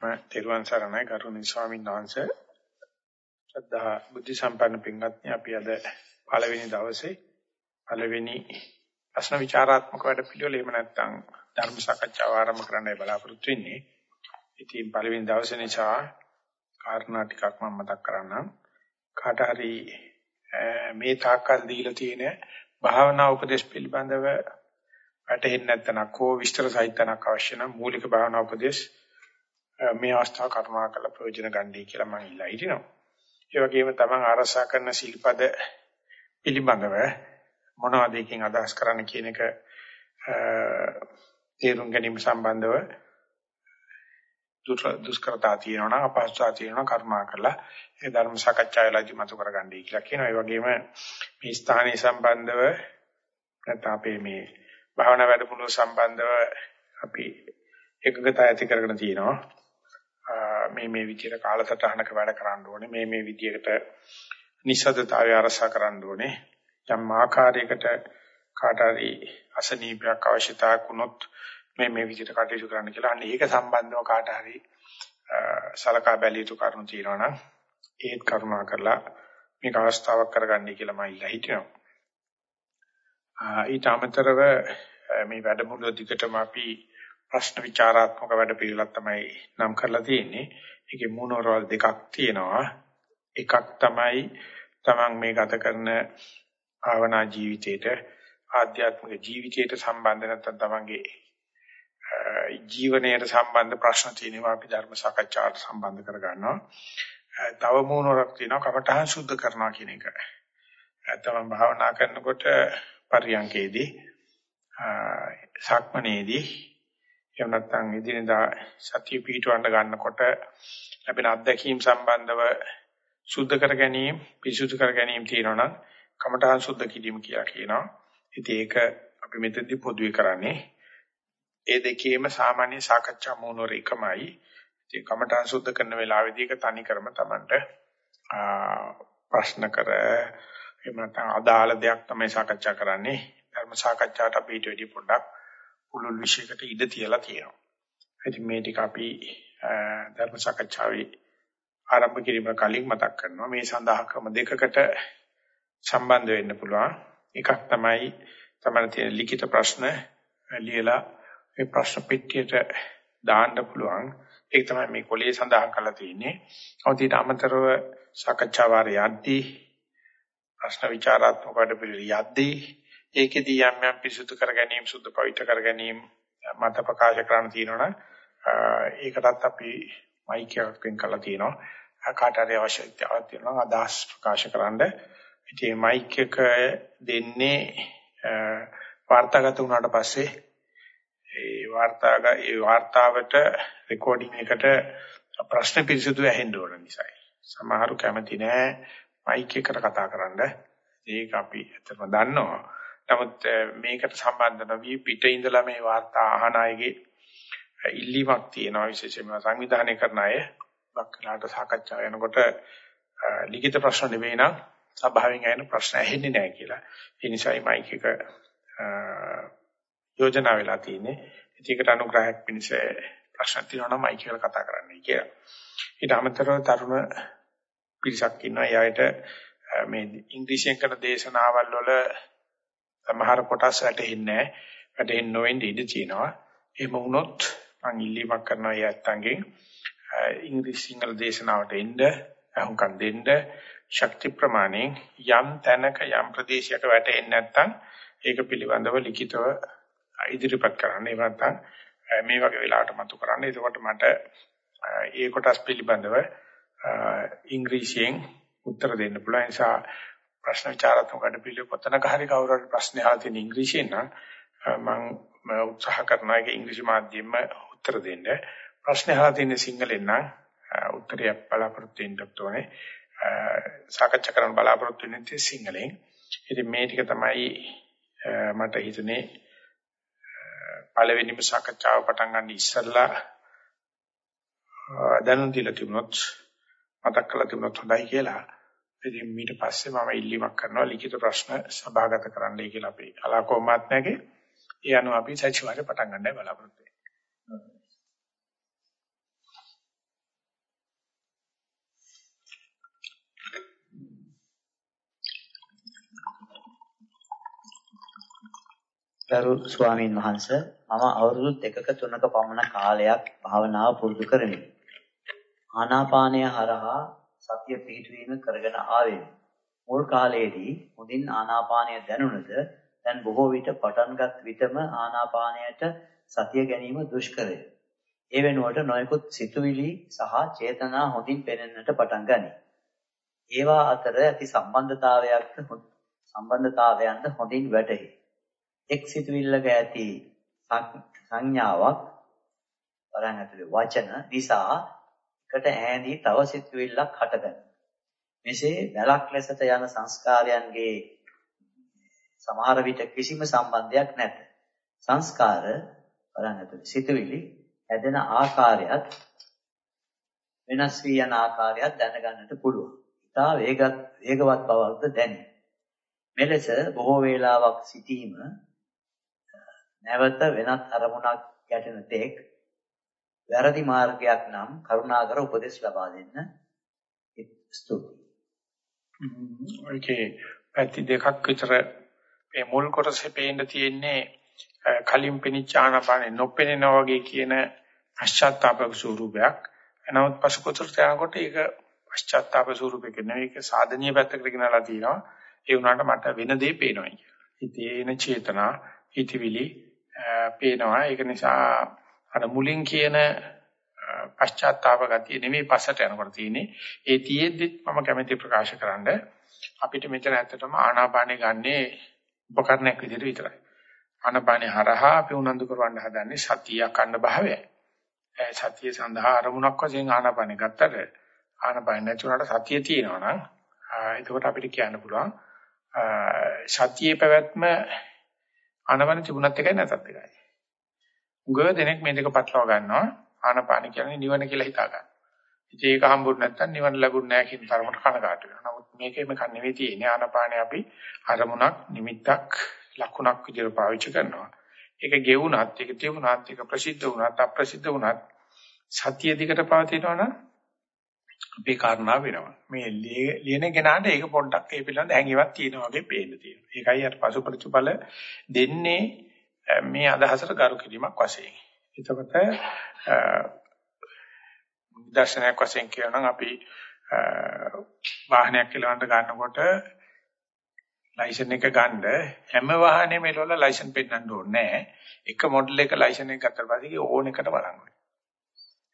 තෙරුවන් සරණයි ගරුණී ස්වාමීන් වහන්සේ ශ්‍රද්ධා බුද්ධ සම්පන්න පින්වත්නි අපි අද පළවෙනි දවසේ පළවෙනි ප්‍රශ්න විචාරාත්මක වැඩ පිළිවෙල එහෙම නැත්නම් ධර්ම සාකච්ඡාව ආරම්භ කරන්නයි බලාපොරොත්තු වෙන්නේ. ඉතින් පළවෙනි දවසේ නිසා කාරණා ටිකක් මම මතක් කරන්නම්. කාට හරි මේ තාක්කල් දීලා තියෙන භාවනා උපදේශ පිළිබඳව වැටහෙන්නේ නැත්නම් කෝ විස්තර සහිතනක් අවශ්‍ය නම් මූලික භාවනා උපදේශ මේ අවස්ථාව කරුණාකරලා ප්‍රයෝජන ගන්නයි කියලා මම ඉල්ලා හිටිනවා. ඒ වගේම තමන් ආරසා කරන සිල්පද පිළිබඳව මොනවද එකකින් අදහස් කරන්න කියන එක තේරුම් ගැනීම සම්බන්ධව දුෂ්කරතා තියෙනවා නම් අපහසුතා තියෙනවා කරුණාකරලා ඒ ධර්ම සාකච්ඡාවලදී මතු කරගන්නයි කියලා කියනවා. ඒ වගේම මේ ස්ථානීය සම්බන්ධව නැත්නම් අපේ මේ භාවනා වැඩමුළු සම්බන්ධව අපි එකගත ඇති කරගෙන තියෙනවා. මේ මේ විදිහට කාලසටහනක වැඩ කරන්න ඕනේ. මේ මේ විදිහකට නිසද්දතාවය අරසා කරන්න ඕනේ. යම් ආකාරයකට කාට හරි අසනීපයක් අවශ්‍යතාවක් වුණොත් මේ මේ විදිහට කටයුතු කරන්න කියලා. අන්න ඒක සම්බන්ධව කාට හරි සලකා බැලිය යුතු කරුණු තියෙනවා නම් ඒත් කරුණා කරලා මේක අවස්ථාවක් කරගන්නයි කියලා මම ඉල්ලා හිටිනවා. ඊට අමතරව මේ වැඩමුළුව දිගටම අපි ප්‍රශ්න විචාරාත්මක වැඩ පිළිවෙලක් තමයි නම් කරලා තියෙන්නේ. ඒකේ මූණවරවල් දෙකක් තියෙනවා. එකක් තමයි තමන් මේ ගත කරන භාවනා ජීවිතේට ආධ්‍යාත්මික ජීවිතයට සම්බන්ධ නැත්නම් තමන්ගේ ජීවනයට සම්බන්ධ ප්‍රශ්න තියෙනවා අපි ධර්ම සාකච්ඡාවට සම්බන්ධ කර ගන්නවා. තව මූණවරක් තියෙනවා කමඨහං සුද්ධ කරනවා කියන එක. තමන් භාවනා කරනකොට පරියන්කේදී සක්මනේදී එහෙම නැත්නම් එදිනෙදා සතිය පිහිටවන්න ගන්නකොට ලැබෙන අත්දැකීම් සම්බන්ධව සුද්ධ කර ගැනීම, පිරිසුදු කර ගැනීම තියෙනවා නම් කමඨාන් සුද්ධ කිරීම කියලා කියනවා. ඉතින් ඒක අපි මෙතෙන්දී පොදුවේ කරන්නේ. ඒ දෙකේම සාමාන්‍ය සාකච්ඡා මූලවර එකමයි. ඉතින් කමඨාන් සුද්ධ කරන වෙලාවේදී ඒක තනි කරම Tamanට ප්‍රශ්න කර එහෙම නැත්නම් අදාළ දෙයක් තමයි සාකච්ඡා කරන්නේ. ධර්ම සාකච්ඡාවට අපි ඊට වැඩි පොඩ්ඩක් පුළුල් විශයකට ඉඩ තියලා තියෙනවා. ඉතින් මේ ටික අපි ධර්ම සාකච්ඡාවේ ආරම්භ කිරීම කලින් මතක් කරනවා. මේ සඳහා ක්‍රම දෙකකට සම්බන්ධ වෙන්න පුළුවන්. එකක් තමයි තමයි තියෙන ලිඛිත ප්‍රශ්න ලියලා මේ ප්‍රශ්න පෙට්ටියට දාන්න පුළුවන්. ඒක තමයි මේ කොලේ සඳහන් කරලා තියෙන්නේ. අවතීට අමතරව සාකච්ඡා වාරය යද්දී ප්‍රශ්න විචාරාත්මක වැඩ පිළිවෙල යද්දී ඒකෙදී යම් යම් පිසුදු කර ගැනීම සුද්ධ පවිත්‍ර කර ගැනීම මත ප්‍රකාශ කරන්න තියෙනවනම් ඒකටත් අපි මයික් එකක් වෙන් කරලා තියෙනවා. කාට හරි අවශ්‍යතාවක් තියෙනවා අදහස් ප්‍රකාශ කරන්න. ඉතින් මයික් එක දෙන්නේ වාර්තාගත වුණාට පස්සේ ඒ වාර්තාග ඒ වාර්තාවට රෙකෝඩින් එකට ප්‍රශ්න පිළිසුදු ඇහෙන්න ඕන නිසායි. සමහරු කැමති නෑ මයික් එකට කතා කරන්න. ඒක අපි ඇත්තටම දන්නවා. නමුත් මේකට සම්බන්ධ නොවි පිට ඉඳලා මේ වාර්තා අහන අයගේ ඉල්ලීමක් තියෙනවා විශේෂයෙන්ම සංවිධානය කරන අය බක්කලාට සාකච්ඡා වෙනකොට ලිඛිත ප්‍රශ්න නෙවෙයි නම් සභාවෙන් ඇහෙන ප්‍රශ්න ඇහෙන්නේ නැහැ කියලා. ඒ නිසායි මයික් එක යෝජනා වෙලා තියෙන්නේ. ඒකට අනුග්‍රහයක් පිණිස ප්‍රශ්න තියෙනවා නම් මයික් එකට කතා කරන්නයි කියලා. ඊට අමතරව තරුණ පිරිසක් ඉන්නවා. එයාට මේ ඉංග්‍රීසියෙන් කරන දේශනාවල් වල සමහර කොටස් වැටෙන්නේ නැහැ. වැටෙන්නේ නොවෙන්න ඉඩ තියෙනවා. එහෙම වුණොත් මම ඉල්ලීමක් කරනවා යත්තන්ගෙන් ඉංග්‍රීසි සිංහල දේශනාවට එන්න, අහුම්කම් දෙන්න, ශක්ති ප්‍රමාණයෙන් යම් තැනක යම් ප්‍රදේශයක වැටෙන්නේ නැත්නම් ඒක පිළිබඳව ලිඛිතව ඉදිරිපත් කරන්න. එහෙම නැත්නම් මේ වගේ වෙලාවට මතු කරන්න. එතකොට මට ඒ කොටස් පිළිබඳව ඉංග්‍රීසියෙන් උත්තර දෙන්න පුළුවන්. ඒ නිසා ප්‍රශ්න විචාරාත්මක වැඩපිළිවෙල කොතනක හරි කවුරු හරි ප්‍රශ්න අහලා තියෙන ඉංග්‍රීසියෙන් නම් මම උත්සාහ කරනවා ඒක ඉංග්‍රීසි මාධ්‍යයෙන්ම උත්තර දෙන්න. ප්‍රශ්න අහලා තියෙන සිංහලෙන් නම් උත්තරයක් බලාපොරොත්තු වෙන්න ඕනේ. සාකච්ඡා කරන්න බලාපොරොත්තු වෙන්නේ සිංහලෙන්. ඉතින් මේ ටික තමයි මට හිතෙන්නේ පළවෙනිම සාකච්ඡාව පටන් ගන්න ඉස්සෙල්ලා දැනුම් දීලා තිබුණොත් මතක් කරලා තිබුණොත් හොඳයි කියලා. ඉතින් ඊට පස්සේ මම ඉල්ලීමක් කරනවා ලිඛිත ප්‍රශ්න සභාගත කරන්නයි කියලා අපි අලාකෝ මාත්‍යාගේ ඒ අනුව අපි සතිವಾರේ පටන් ගන්නයි බලාපොරොත්තු වෙන්නේ. ගරු ස්වාමීන් වහන්ස මම අවුරුදු දෙකක තුනක පමණ කාලයක් භාවනාව පුරුදු කරමි. ආනාපානය හරහා සතිය පිහිටවීම කරගෙන ආවෙමි. මුල් කාලයේදී හොඳින් ආනාපානය දැනුණද දැන් බොහෝ විට පටන්ගත් විටම ආනාපානයට සතිය ගැනීම දුෂ්කරය. ඒ වෙනුවට නොයෙකුත් සිතුවිලි සහ චේතනා හොඳින් පෙනෙන්නට පටන් ගනී. ඒවා අතර ඇති සම්බන්ධතාවයක් සම්බන්ධතාවයන්ද හොඳින් වැටහි. එක් සිතුවිල්ලක ඇති සංඥාවක් වරන් ඇතුලේ වචන නිසා එකට ඈඳී තව සිතුවිල්ලක් හටගන්නවා. මෙසේ වැලක් ලෙසට යන සංස්කාරයන්ගේ සමහර විට කිසිම සම්බන්ධයක් නැත. සංස්කාර වරන් ඇතුලේ සිතුවිලි හැදෙන ආකාරයත් වෙනස් වී යන ආකාරයත් දැනගන්නට පුළුවන්. ඉතා වේගවත් වේගවත් බවක්ද දැනේ. මෙලෙස බොහෝ වේලාවක් සිටීම නැවත වෙනත් අරමුණක් ගැටෙන තෙක් වැරදි මාර්ගයක් නම් කරුණාකර උපදෙස් ලබා දෙන්න ස්තුතියි. ඔකේ පැති දෙකක් විතර මේ මුල් කොටසේ පේන්න තියෙන්නේ කලින් පෙනිච්ච ආනපානේ නොපෙනෙනා වගේ කියන පශ්චාත්තාප ස්වරූපයක්. නමුත් පසුකොතර යනකොට ඒක පශ්චාත්තාප ස්වරූපයක නෙවෙයි ඒක සාධනීය පැත්තකට ගෙනලා තියෙනවා. ඒ වුණාට මට වෙන දේ පේනවා කියලා. හිතේන චේතනා, හිතවිලි පේනවා. ඒක නිසා අර මුලින් කියන පශ්චාත්තාප ගතිය නෙමෙයි පස්සට යනකොට තියෙන්නේ. ඒ තියෙද්දිත් මම කැමැති ප්‍රකාශ කරන්න අපිට මෙතන ඇත්තටම ආනාපානෙ ගන්නේ උපකරණයක් විදිහට විතරයි. ආනාපානෙ හරහා අපි උනන්දු කරවන්න හදන්නේ සතිය අකණ්ඩ භාවයයි. සතිය සඳහා අරමුණක් වශයෙන් ආනාපානෙ ගත්තට ආනාපානෙ නැතුණාට සතිය තියෙනවා නම් එතකොට අපිට කියන්න පුළුවන් සතියේ පැවැත්ම ආනාපාන තිබුණත් එකයි නැතත් එකයි. උගව දෙනෙක් මේ දෙක පටලවා ගන්නවා. ආනාපාන කියන්නේ නිවන කියලා හිතා ගන්න. ඉතින් ඒක හම්බුනේ නැත්නම් නිවන ලැබුණ නැහැ කියන තරමට කනගාටු වෙනවා. නමුත් මේකේ මේක නෙවෙයි තියෙන්නේ. ආනාපානේ අපි අරමුණක් නිමිත්තක් ලකුණක් විදිහට පාවිච්චි කරනවා. ඒක ගෙවුණත්, ඒක තියුණත්, ඒක ප්‍රසිද්ධ වුණත්, අප්‍රසිද්ධ වුණත් සතිය දිකට පවතිනවනම් අපේ කාරණා වෙනවා. මේ ලියන කෙනාට ඒක පොඩ්ඩක් ඒ පිළිබඳ හැඟීමක් තියෙනවා වගේ පේන්න තියෙනවා. ඒකයි අර පසු ප්‍රතිඵල දෙන්නේ මේ අදහසට ගරු කිරීමක් වශයෙන්. එතකොට දර්ශනයක් වශයෙන් කියනනම් අපි වාහනයක් කෙලවන්න ගන්නකොට ලයිසන් එක ගන්න හැම වාහනේම එළවල ලයිසන් පෙන්නන්න ඕනේ නැහැ. එක මොඩල් එක ලයිසන් එක ගත්තට පස්සේ ඕන එකට බලන්න ඕනේ.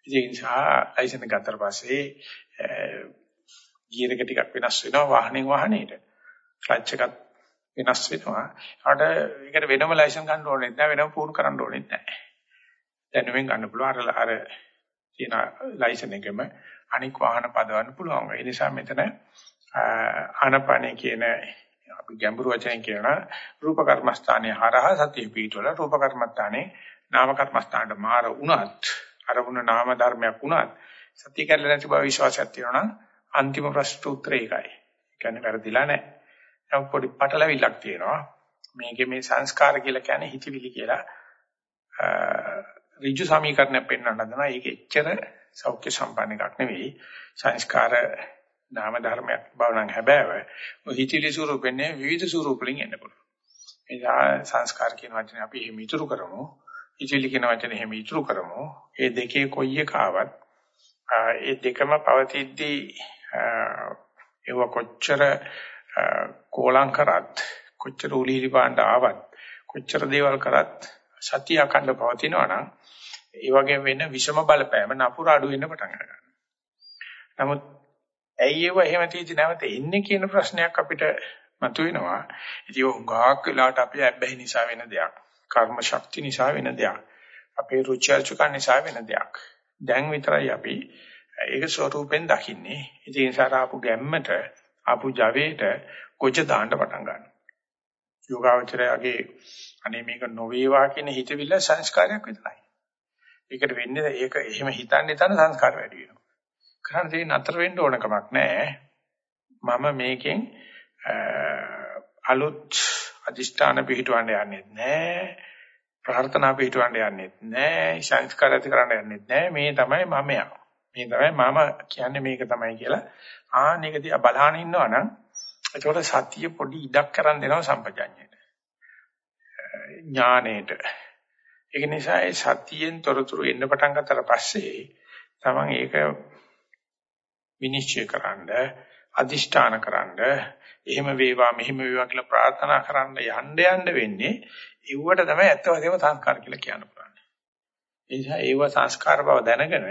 ඒ නිසා ලයිසන් එක ගත්තට පස්සේ ගියර් එක ටිකක් වෙනස් වෙනවා වාහනෙන් වාහනේට. ක්ලච් එකත් වෙනස් වෙනවා. ඒකට ඒකට වෙනම ලයිසන් ගන්න ඕනේ නැහැ වෙනම පුහුණු කරන්න ඕනේ නැහැ. දැනුමින් ගන්න පුළුවන් අර අර තියෙන ලයිසන් එකෙම අනික් වාහන පදවන්න පුළුවන්. ඒ නිසා මෙතන ආනපනේ කියන අපි ගැඹුරු වචනෙන් කියනවා රූප කර්මස්ථානයේ හරහා සතිය පිටවල රූප කර්මස්ථානයේ නාම කර්මස්ථානට මාර වුණත් අරමුණ නාම ධර්මයක් වුණත් සතිය කැඩලා නැති බව විශ්වාසයක් තියෙනවා නම් අන්තිම ප්‍රශ්න උත්තරය ඒකයි. ඒ කියන්නේ වැරදිලා නැහැ. නමුත් පොඩි පටලවිල්ලක් තියෙනවා. මේකේ මේ සංස්කාර කියලා කියන්නේ හිතවිලි කියලා ඍජු සමීකරණයක් පෙන්වන්න හදනවා. ඒක එච්චර සෞඛ්‍ය සම්පන්න එකක් නෙවෙයි. සංස්කාර නාම ධර්මයක් බව නම් හැබෑව. ඔය හිතවිලි ස්වරූපෙන්නේ විවිධ ස්වරූපලින් එන්න පුළුවන්. ඒ සංස්කාර කියන වචනේ අපි එහෙම ඉතුරු කරමු. හිතවිලි කියන වචනේ එහෙම ඉතුරු කරමු. ඒ දෙකේ කොයි එක ආවත් ඒ දෙකම පවතිද්දී ඒව කොච්චර කෝලං කරත් කොච්චර උලිලි පාණ්ඩ ආවත් කොච්චර දේවල් කරත් සතිය අකණ්ඩ පවතිනවා නම් ඒ වගේ වෙන විෂම බලපෑම නපුර අඩු වෙන්න පටන් ගන්නවා. නමුත් ඇයි ඒව එහෙම තීති නැවත එන්නේ කියන ප්‍රශ්නයක් අපිට මතුවෙනවා. ඉතින් උගාක් වෙලාට අපි ඇබ්බැහි නිසා වෙන දෙයක්. කර්ම ශක්තිය නිසා වෙන දෙයක්. අපේ රුචි අරුචිකන් නිසා වෙන දෙයක්. දැන් විතරයි අපි ඒක ස්වරූපෙන් දකින්නේ. ඉතින් ඒ නිසා ආපු ගැම්මට ආපු ජවයට කොච්ච දාන්න පටන් ගන්නවා. යෝගාවචරයගේ අනේ මේක නොවේවා කියන හිතවිල්ල සංස්කාරයක් විතරයි. ඒකට වෙන්නේ ඒක එහෙම හිතන්නේ තන සංස්කාර වැඩි වෙනවා. කරන්න තියෙන නතර වෙන්න ඕන කමක් නැහැ. මම මේකෙන් අලුත් අදිෂ්ඨාන පිහිටවන්න යන්නේ නැහැ. ප්‍රාර්ථනා පිහිටවන්න යන්නේ නැහැ. සංස්කාර ඇති කරන්න යන්නේ නැහැ. මේ තමයි මමයා. මේ තමයි මම කියන්නේ මේක තමයි කියලා. ආන එක දිහා බලහන් ඉන්නවනම් ඒකට සතිය පොඩි ඉඩක් කරන් දෙනවා සම්පජඤ්ඤයට. ඥාණයට. ඒක නිසා ඒ සතියෙන් තොරතුරු එන්න පටන් ගත්තට පස්සේ තමන් ඒක විනිශ්චය කරන්න අදිෂ්ඨාන කරන්න එහෙම වේවා මෙහෙම වේවා කියලා ප්‍රාර්ථනා කරන්න යන්න යන්න වෙන්නේ ඉව්වට තමයි ඇත්ත වශයෙන්ම සංස්කාර කියලා කියන්න පුළුවන්. ඒ නිසා ඒව සංස්කාර බව දැනගෙන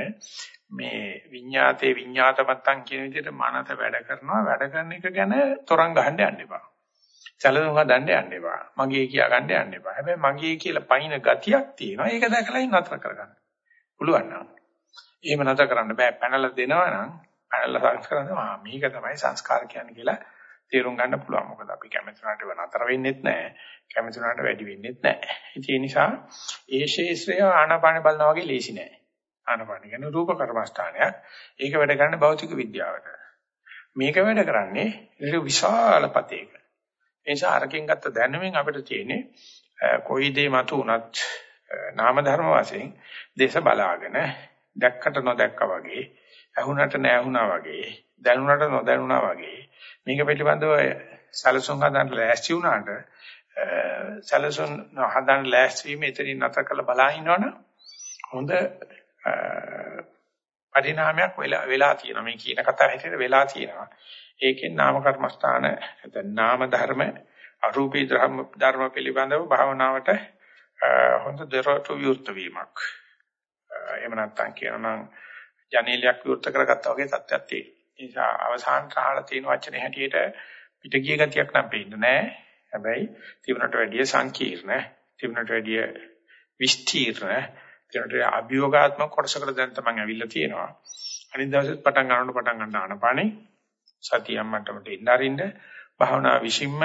මේ විඤ්ඤාතේ විඤ්ඤාතමත්තන් කියන විදිහට මනස වැඩ කරනවා වැඩ කරන එක ගැන තරංග ගහන්න යන්න එපා. චලනක දණ්ඩ යන්න එපා. මගේ කියා ගන්න යන්න එපා. හැබැයි මගේ කියලා පයින් ගතියක් තියෙනවා. ඒක දැකලා නතර කරගන්න. පුළුවන් නම්. එහෙම නතර කරන්න බෑ. පැනලා දෙනවා නම් පැනලා සංස්කාරන මේක තමයි සංස්කාර කියන්නේ කියලා තේරුම් ගන්න පුළුවන්. මොකද අපි කැමති උනාට නතර වෙන්නෙත් නැහැ. කැමති උනාට වැඩි වෙන්නෙත් නැහැ. ඒ නිසා ඒ ශේෂ්ත්‍රය ආනාපාන බලනවා වගේ ලේසි නෑ. ආනාපාන කියන්නේ රූප කර්මස්ථානයක්. ඒක වැඩ කරන්නේ භෞතික විද්‍යාවට. මේක වැඩ කරන්නේ ඒක විශාල පතේක. ඒ නිසා අරකින් ගත්ත දැනුමින් අපිට තියෙන්නේ කොයි දේ මතු වුණත් නාම ධර්ම වශයෙන් දේශ බලාගෙන දැක්කට නොදැක්කා වගේ ඇහුණට නැහුණා වගේ දැනුණට නොදැනුණා වගේ මේක පිළිබඳව සැලසුම් හදන්න ලෑස්ති වුණාට සැලසුම් හදන්න ලෑස්ති වීම එතනින් නැතර කරලා බලා ඉන්නවනම් හොඳ පරිණාමයක් වෙලා වෙලා තියෙනවා. මේ කියන කතාව හැටියට වෙලා තියෙනවා. ඒකෙන් නාම කර්මස්ථාන නැත්නම් නාම ධර්ම අරූපී ධර්ම ධර්ම පිළිබඳව භාවනාවට හොඳ දරට විවෘත වීමක්. එහෙම නැත්නම් කියනනම් ජනේලයක් විවෘත කරගත්තා වගේ තත්ත්වයක් තියෙනවා. ඒ නිසා අවසානට අහලා තියෙන වචනේ හැටියට පිටගිය ගතියක් නම් පේන්නේ නැහැ. හැබැයි තිබුණට වැඩිය සංකීර්ණ තිබුණට වැඩිය විස්තීර්ණ තිබුණට අභියෝගාත්මක කොටසකට දැන් තමයි ඇවිල්ලා තියෙනවා අනිත් දවසෙත් පටන් ගන්නකොට පටන් ගන්න ආනපානේ සතියම් මට්ටමට ඉන්න අරින්න භාවනා විසින්ම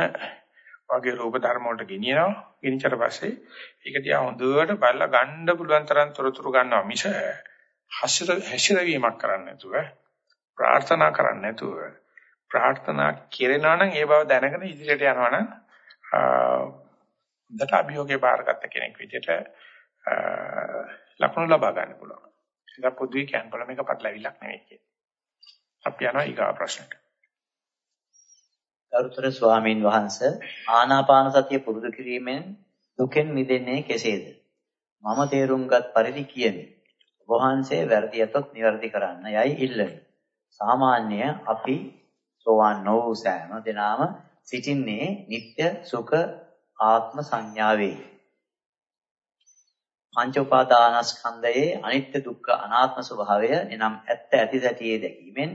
වගේ රූප ධර්ම වලට ගෙනියනවා. ගෙනිච්චට පස්සේ ඒක දිහා හොඳට බලලා ගන්න පුළුවන් තරම් තොරතුරු ගන්නවා මිස හසිර හැසිරවීමක් කරන්නේ නැතුව ප්‍රාර්ථනා කරන්නේ නැතුව ප්‍රාර්ථනා කෙරෙනවා නම් ඒ බව දැනගෙන ඉදිරියට යනවා නම් හොඳට අභියෝගේ බාරගත්ත කෙනෙක් විදිහට ලකුණු ලබා ගන්න පුළුවන්. ඒක පොදුයි කියන්න මේක පටලවිලක් නෙවෙයි කියන්නේ. අපි යනවා ඊගා ප්‍රශ්නට. ගරුතර ස්වාමීන් වහන්ස ආනාපාන සතිය පුරුදු කිරීමෙන් දුකෙන් මිදෙන්නේ කෙසේද? මම තේරුම්ගත් පරිදි කියමි. වහන්සේ වැරදි යතොත් නිවැරදි කරන්න යයි ඉල්ලමි. සාමාන්‍ය අපි සෝවාන් නොවූ සෑම දිනාම සිටින්නේ නিত্য සුඛ ආත්ම සංඥාවේ. පංච උපාදානස්කන්ධයේ අනිත්‍ය දුක්ඛ අනාත්ම ස්වභාවය එනම් ඇත්ත ඇති සැටියේ දැකීමෙන්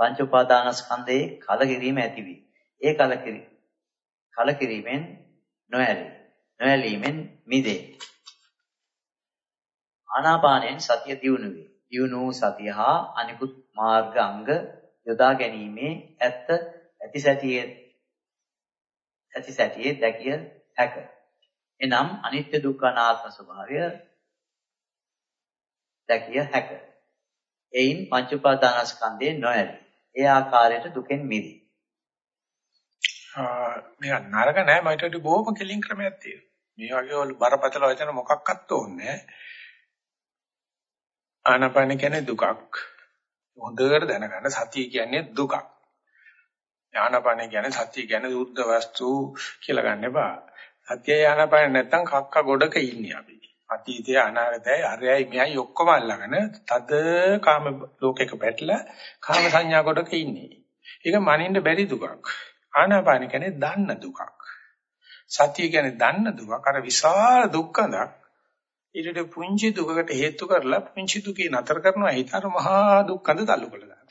පංච උපාදානස්කන්ධයේ කලකිරීම ඇතිවේ. ඒ කලකිරි කලකිරීමෙන් නොඇලී නොඇලීමෙන් මිදේ. ආනාපානයෙන් සතිය දියුණු වේ. දියුණු සතිය හා අනිකුත් මාර්ග අංග යොදා ගැනීමේ ඇත්ත ඇති සැටියේ ඇති සැටියේ දැකිය හැක. එනම් අනිත්‍ය දුක්ඛ අනාත්ම ස්වභාවය දැකිය හැක. එයින් පංච උපාදානස්කන්ධේ නොඇලී ඒ ආකාරයට දුකෙන් මිදී. මේක නරක නෑ මට හිතුවේ බොහොම කෙලින් ක්‍රමයක් තියෙනවා. මේ වගේ බරපතල වචන මොකක්වත් ඕනේ ආනපන කියන්නේ දුකක්. හොඳට දැනගන්න සතිය කියන්නේ දුකක්. ආනපන කියන්නේ සතිය කියන්නේ සුද්ධ වස්තු කියලා ගන්න එපා. සතිය ආනපන නැත්තම් කක්ක ගොඩක ඉන්නේ අපි. අතීතය අනාගතය අරයයි මෙයයි ඔක්කොම අල්ලගෙන තද කාම ලෝකයක පැටලා කාම සංඥා කොටක ඉන්නේ. ඒක මනින්න බැරි දුකක්. ආනාපාන කියන්නේ දන්න දුකක්. සතිය කියන්නේ දන්න දුකක්. අර විශාල දුක්ඛඳක් ඊට පුංචි දුකකට හේතු කරලා පුංචි දුකේ නතර කරනවා හිතර මහා දුක්ඛඳ තල්ලු කළා දාන්න.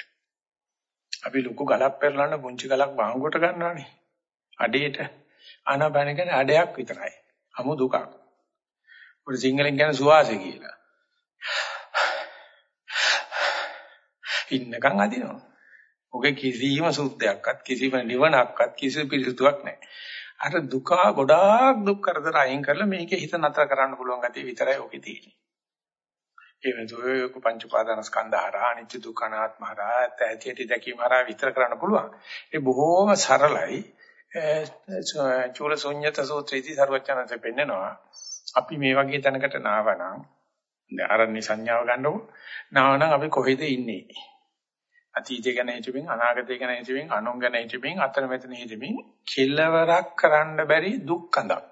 අපි ලොකු ගලක් පෙරලන්න පුංචි ගලක් වහඟුවට ගන්නවානේ. අඩේට ආනාපාන කියන්නේ අඩයක් විතරයි. අමු දුකක්. ඔය සිංහලෙන් කියන්නේ සුවාසය කියලා. ඉන්නකම් අදිනවා. ඔගේ කිසිම සූත්‍රයක්වත් කිසිම නිවනක්වත් කිසි පිළිතුරක් නැහැ. අර දුක ගොඩාක් දුක් කරදර අයින් කරලා මේකේ හිත නතර කරන්න පුළුවන් ගතිය විතරයි ඔකේ තියෙන්නේ. ඒ වෙනතෝ පංච උපාදානස්කන්ධ හරහා අනිත්‍ය දුක්ඛ අනාත්ම හරහා ඇතිහැටි දැකීම හරහා විතර කරන්න පුළුවන්. ඒ බොහෝම සරලයි. චූල ශුන්්‍යත සූත්‍රයේදී සර්වඥාන්සේ පෙන්නනවා අපි මේ වගේ තැනකට නාවනම් ආරණ්‍ය සංඥාව ගන්නකො නාවනම් අපි කොහෙද ඉන්නේ අතීතය ගැන හිතමින් අනාගතය ගැන හිතමින් අනුන් ගැන හිතමින් අතන මෙතන හිතමින් කෙලවරක් කරන්න බැරි දුක්ඛඳක්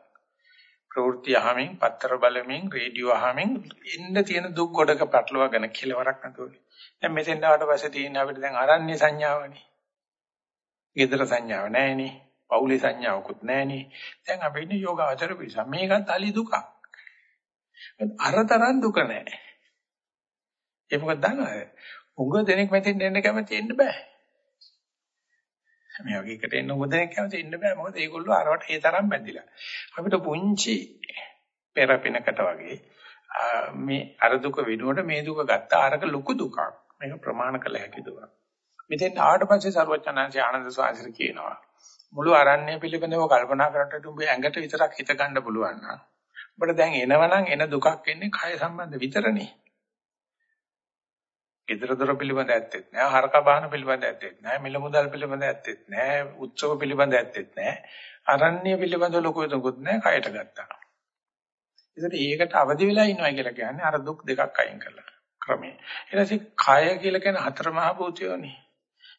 ප්‍රවෘත්ති අහමින්, පත්තර බලමින්, රේඩියෝ අහමින් එන්න තියෙන දුක් ගොඩක පැටලවගෙන කෙලවරක් නැතුව. දැන් මෙතෙන් ආවට පස්සේ තියෙන අපිට දැන් අරන්නේ සංඥාවනේ. gedara සංඥාව නැහැනේ. පෞලි සංඥාවකුත් නැහැනේ. දැන් අපි ඉන්නේ යෝගාචර පිළිස. මේකත් අලි දුකක්. අරතරන් දුක නැහැ. ඒක මොකද දන්නවද? උඟ දෙනෙක් මෙතෙන් දෙන්න කැමති එන්න බෑ. මේ වගේ එකට එන්න උඟ දෙනෙක් කැමති එන්න බෑ. මොකද ඒගොල්ලෝ අරවට ඒ තරම් බැඳිලා. අපිට පුංචි පෙරපිනකට වගේ මේ අර දුක විනුවට මේ දුක ගත්තා අරක ලොකු දුකක්. මේක ප්‍රමාණ කළ හැකි දුකක්. මෙතෙන් ආවට පස්සේ සර්වඥාන්සේ ආනන්ද සාහිර කියනවා. මුළු අරණ්‍ය පිළිබඳව කල්පනා කරද්දී උඹේ ඇඟට විතරක් හිත ගන්න පුළුවන් නම් ඔබට දැන් එනවනම් එන දුකක් එන්නේ කය සම්බන්ධ විතරනේ. ගෙදර දොර පිළිබඳ ඇත්තෙත් නෑ, හරක බාහන පිළිබඳ ඇත්තෙත් නෑ, මිල මුදල් පිළිබඳ ඇත්තෙත් නෑ, උත්සව පිළිබඳ ඇත්තෙත් නෑ. අරණ්‍ය පිළිබඳ ලොකු දුකුත් නෑ කයට ගත්තා. ඒකට ඒකට අවදි වෙලා ඉන්නවා කියලා කියන්නේ අර දුක් දෙකක් අයින් කරලා ක්‍රමය. ඊට පස්සේ කය කියලා කියන හතර මහ භූතයෝනේ.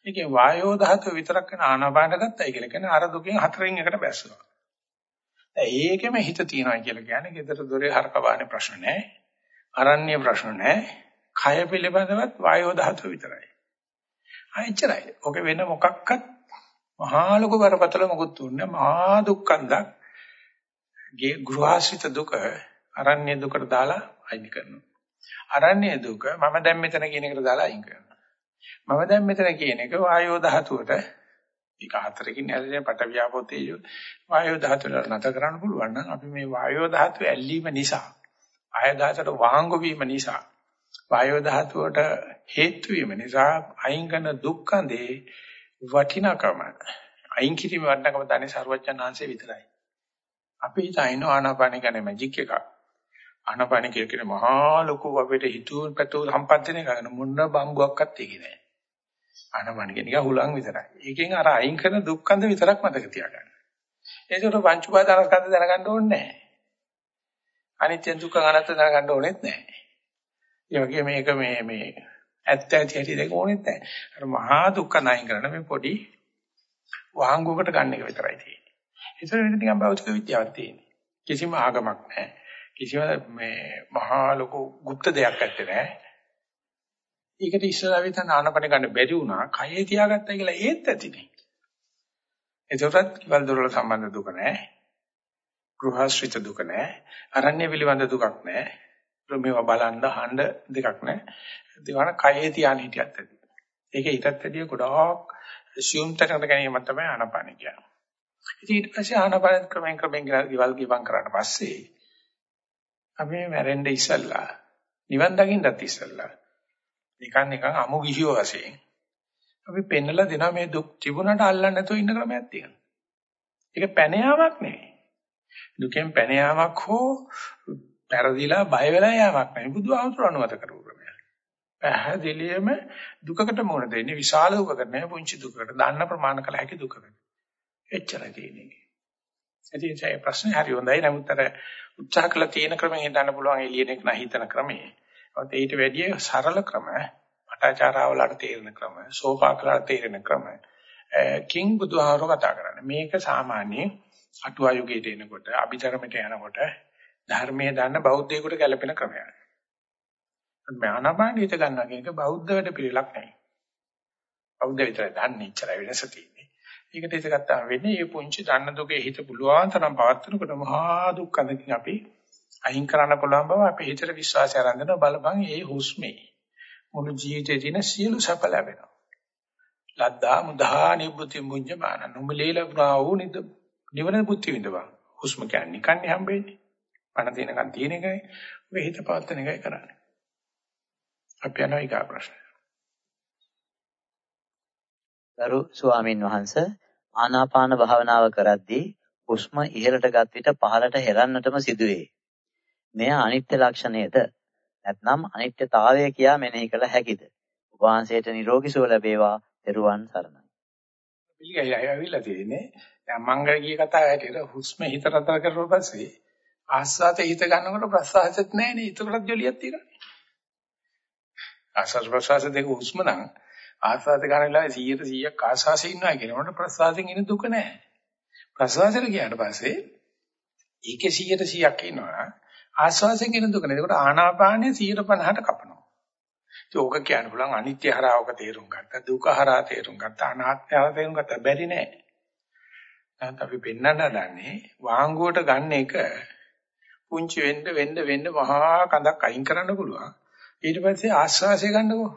ඒකේ වායෝ ධාතුව විතරක් කරන ආනාපාන ගත්තයි කියලා කියන්නේ අර දුකෙන් හතරෙන් එකට බැස්සුවා. ඒකෙම හිත තියනවා කියලා කියන්නේ gedara dore හරක බානේ ප්‍රශ්න නැහැ. අරණ්‍ය ප්‍රශ්න නැහැ. කය පිළිබඳවත් වායෝ ධාතුව විතරයි. ආයෙච්චරයි. ඔක වෙන මොකක්වත් මහා ලොකු බරපතල මොකුත් තුන්නේ මහා දුක්ඛන්දක්. ගේ ගෘහාසිත දුක අරණ්‍ය දුකට දාලා අයින් කරනවා. අරණ්‍ය දුක මම දැන් මෙතන කියන එකට දාලා අයින් කරනවා. මම දැන් මෙතන කියන එක වායෝ ධාතුවට ඒක හතරකින් ඇලෙන පට ව්‍යාපෝ තේජෝ වායෝ ධාතුවට නැත කරන්න පුළුවන් නම් අපි මේ වායෝ ධාතුව ඇල්ලීම නිසා ආය ධාතුවට වහංගු වීම නිසා වායෝ ධාතුවට හේතු වීම නිසා අයින් කරන දුක්ඛඳේ වටිනකම අයින් කිරීම වටිනකම දන්නේ සරුවච්චන්හන්සේ විතරයි. අපි හිතන ආනාපාන ගැන මැජික් එකක්. ආනාපාන කියන මහා ලොකු අපිට හිතුව පැතුව සම්පත්තිනේ ගන්න මොන බම්බුවක්වත් ඒකේ නෑ ආනමන කියන එක හුලං විතරයි. ඒකෙන් අර අයින් කරන දුක්ඛන්ද විතරක් මතක තියාගන්න. ඒකට පංච උපාදානස්කන්ධ දැනගන්න ඕනේ නැහැ. අනිත්‍ය දුක්ඛ අනාත්ම දැනගන්න ඕනෙත් නැහැ. ඒ වගේ මේක මේ මේ ඇත්ත ඇති හැටි දෙක ඕනෙත් නැහැ. අර මහා දුක්ඛ නැයින් කරන මේ පොඩි වහංගුවකට ගන්න එක විතරයි තියෙන්නේ. ඒතර වෙන නිකන් භෞතික විද්‍යාවක් තියෙන්නේ. කිසිම ආගමක් නැහැ. කිසිම මේ මහා ලොකු গুপ্ত දෙයක් ඇත්තේ නැහැ. ඒකට ඉස්සරහ විතර ආනපන ගන්න බැරි වුණා. කයේ තියාගත්තා කියලා ඒත් ඇතිනේ. ඒතරත් කිවල් දොරල සම්බන්ධ දුක නැහැ. ගෘහාශ්‍රිත දුක නැහැ. අරණ්‍ය පිළිබඳ දුකක් නැහැ. මේවා බලන්න හඬ දෙකක් නැහැ. ඒවන කයේ තියාන හිටියත් ඇති. ඒක ඊටත් වැඩිය ගොඩාක් assume තරකට ගැනීම තමයි ආනපන කියන්නේ. ඉතින් ඊට පස්සේ ආනපන ක්‍රමෙන් ක්‍රමෙන් ගෙවල් ගිවන් කරාට පස්සේ අපි මැරෙන්න ඉස්සල්ලා නිවන් දකින්නත් ඉස්සල්ලා නිකන් නිකන් අමු ගිහියෝ වශයෙන් අපි පෙන්නලා දෙනවා මේ දුක් තිබුණාට අල්ලන්න නැතුව ඉන්න ක්‍රමයක් තියෙනවා. ඒක පැන යාමක් නෙවෙයි. දුකෙන් පැන යාමක් හෝ පෙරදිලා බය වෙලා යාමක් නෙවෙයි. බුදුහාමුදුර අනුමත කරපු ක්‍රමයක්. පැහැදිලියම දුකකට මුහුණ දෙන්නේ විශාල උපකරණය පුංචි දුකකට දාන්න ප්‍රමාණ කළ හැකි දුකකට. එච්චරයි තියෙන්නේ. ඉතින් ඒ ප්‍රශ්නේ හරි හොඳයි. නමුත් අර උත්සාහ කළ තියෙන ක්‍රමෙන් හිතන්න පුළුවන් එළියෙන එක නැහිතන ක්‍රමයේ. ඒත් ඊට වැඩිය සරල ක්‍රම, පටාචාරාවලට තේරෙන ක්‍රම, සෝපාකලට තේරෙන ක්‍රම. කිං බුදුහාරෝ කතා කරන්නේ. මේක සාමාන්‍ය අටුවා යුගයට එනකොට, අභිධර්මයට යනකොට ධර්මයේ දන්න බෞද්ධයෙකුට ගැලපෙන ක්‍රමයක්. මේ අනපානිත ගන්නවා කියන එක බෞද්ධ වැඩ පිළිලක් නෙවෙයි. බෞද්ධ විතරයි දන්නේ ඉච්චරයි වෙනස තියෙන්නේ. ඒකට ඒක ගත්තාම වෙන්නේ මේ පුංචි දන්න දුකේ හිත පුළුවන් තරම් පවත්නකොට මහා දුක් අඳකින් අපි අයින් කරන්න පුළුවන් බව අපේ හිතට විශ්වාසය ආරම්භන බලපං ඒ හුස්මේ මුළු ජීවිතේ තියෙන සියලු සැප ලැබෙනවා. ලද්දා මුදා නිබ්බුති මුඤ්ඤමාන නුඹලේ ලැබුණා වූ නිද නිවන බුද්ධි විඳවා. හුස්ම කියන්නේ නිකන්නේ හම්බෙන්නේ. පණ තියෙනකන් තියෙන එකයි. ඔය හිත පවත්තන එකයි කරන්නේ. අපි යනවා ඊගා ප්‍රශ්න. ගරු ස්වාමින් වහන්සේ ආනාපාන භාවනාව කරද්දී හුස්ම ඉහළටගත් විට පහළට හෙරන්නටම සිදුවේ. මෙය අනිත්‍ය ලක්ෂණයද? නැත්නම් අනිත්‍යතාවය කියා මෙනෙහි කළ හැකිද? ඔබ වහන්සේට නිරෝගී සුව ලැබේවා. ත්වන් සරණයි. පිළිගයි ඇවිල්ලා තියෙන්නේ. දැන් මංගල ගිය කතාව හැටියට හුස්ම හිත රතර කරුවා පස්සේ ආස්වාද හිත ගන්නකොට ප්‍රසආසෙත් නැහැ නේ. ඒකටත් ජොලියක් තියෙනවා. ආස්වාද ප්‍රසආස දෙක හුස්ම නම් ආස්වාද ගන්න වෙලාවේ 100ට 100ක් ආස්වාසේ ඉන්නවා කියනකොට ප්‍රසආසෙන් ඉන්න දුක නැහැ. ප්‍රසආසෙට ගියාට පස්සේ ඒකේ 100ට 100ක් ඉන්නවා ආස්වාසයෙන් කියන දුක නේද? ඒකට ආනාපානයේ 150ට කපනවා. ඒක ඕක කියන්න පුළුවන් අනිත්‍ය හරාවක තේරුම් ගත්තා, දුක හරහා තේරුම් ගත්තා, අනාත්මය හරහා තේරුම් ගත්තා බැරි නෑ. නැත්නම් අපි පෙන්වන්න හදන්නේ වාංගුවට ගන්න එක පුංචි වෙන්න වෙන්න වෙන්න මහා කඳක් අයින් කරන්න පුළුවන්. ඊට පස්සේ ආස්වාසය ගන්නකෝ.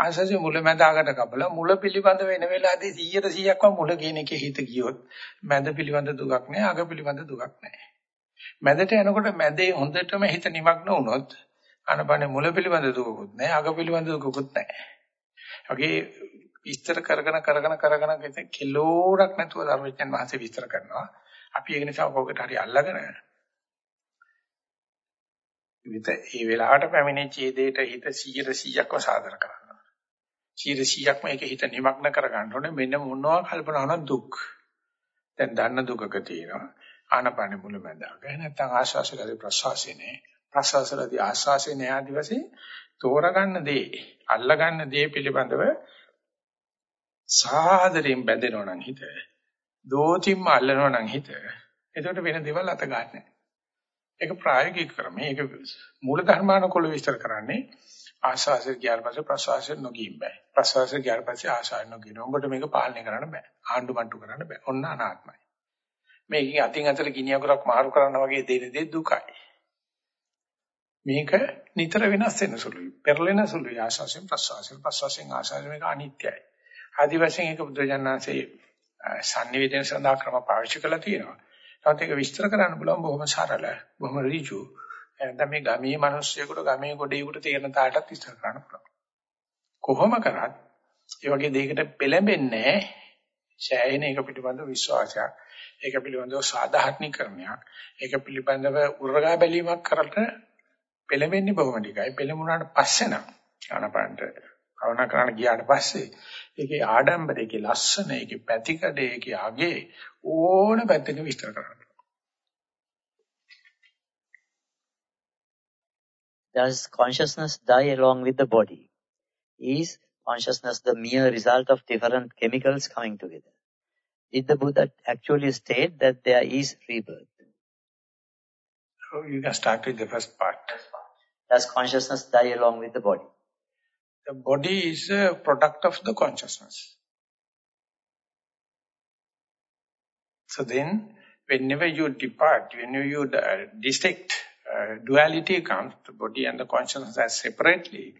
ආස්වාසය මුල මැදාකට කපලා මුල පිළිබඳ වෙන වෙලාවදී 100ට 100ක්ම මුල කියන එකේ හිත ගියොත් මැද පිළිබඳ දුකක් නෑ අග පිළිබඳ දුකක් නෑ. මැදට යනකොට මැදේ හොඳටම හිත නිමග්න වුණොත් අනපන මුල පිළිබඳ දුකකුත් නෑ අග පිළිබඳ දුකකුත් නෑ. වගේ විස්තර කරගෙන කරගෙන කරගෙන කිලෝරක් නැතුව ධර්මඥයන් වහන්සේ විස්තර කරනවා. අපි ඒක නිසා කවකට හරි අල්ලගෙන විත ඒ වෙලාවට පැමිණිච්ච ඒ දෙයට හිත 100%ක්ව සාදර කරනවා. 100%ක්ම ඒක හිත නිමග්න කර ගන්න ඕනේ මෙන්න මොනවා කල්පනා කරන දුක්. දැන් දන්න දුකක තියෙනවා. ආනපන මුල මැදාග නැත්නම් ආශාසකදී ප්‍රසවාසයනේ. ප්‍රසවාසලදී ආශාසයනේ ආදි වශයෙන් තෝරගන්න දේ, අල්ලගන්න දේ පිළිබඳව සාදරයෙන් බැඳෙනවා නම් හිත. දෝතිම්ම අල්ලනවා නම් හිත. එතකොට වෙන දේවල් අත ගන්නෑ. ඒක ප්‍රායෝගික ක්‍රමය. ඒක මූල ධර්මානුකූල විස්තර කරන්නේ ආශාසය ගියාට පස්සේ ප්‍රසවාසය නොගියින් බෑ. ප්‍රසවාසය ගියාට පස්සේ ආශාය නොගියින. උඹට මේක පාලනය කරන්න බෑ. ආණ්ඩු මට්ටු කරන්න බෑ. ඔන්න අනාත්මයි. මේකෙන් අතින් අතට ගිනි අගුරක් මාරු කරන්න වගේ දෙන දේ දුකයි. මේක නිතර වෙනස් වෙන සුළුයි. පෙරලෙන සුළුයි ආශාසයෙන් ප්‍රසවාසයෙන් ප්‍රසවාසයෙන් ආශාසයෙන් මේක අනිත්‍යයි. ආදි වශයෙන් ඒක බුදුජානනාංශයේ sannivedana සඳහා ක්‍රම පාවිච්චි කරලා තියෙනවා. නමුත් ඒක විස්තර කරන්න බලමු බොහොම සරල, බොහොම ඍජු. එහෙනම් මේ ගමේ මිනිස්සුයෙකුට ගමේ ගොඩේකට තේරෙන තාටත් විස්තර කරන්න පුළුවන්. කොහොම කරත් ඒ වගේ දෙයකට පෙළඹෙන්නේ ඡායන එක පිටිබඳ විශ්වාසයක්. ඒක පිළිබඳව සාධාරණීකරණයක්. ඒක පිළිබඳව උරගා බැලීමක් කරලා පෙළඹෙන්නේ බොහොම ටිකයි. පෙළඹුණාට පස්සේ නම් ආනපනට භවනා කරන්න ගියාට පස්සේ ඒකේ ආඩම්බරේ, ඒකේ ලස්සන, ඒකේ පැතිකඩ, ඒකේ අගේ ඕන පැත්තක විස්තර කරන්න. Does consciousness die along with the body? Is consciousness the mere result of different chemicals coming together? Did the Buddha actually state that there is rebirth? So you can start with the first part. Does consciousness die along with the body? The body is a product of the consciousness. So then, whenever you depart, whenever you uh, dissect, uh, duality comes, the body and the consciousness as separately,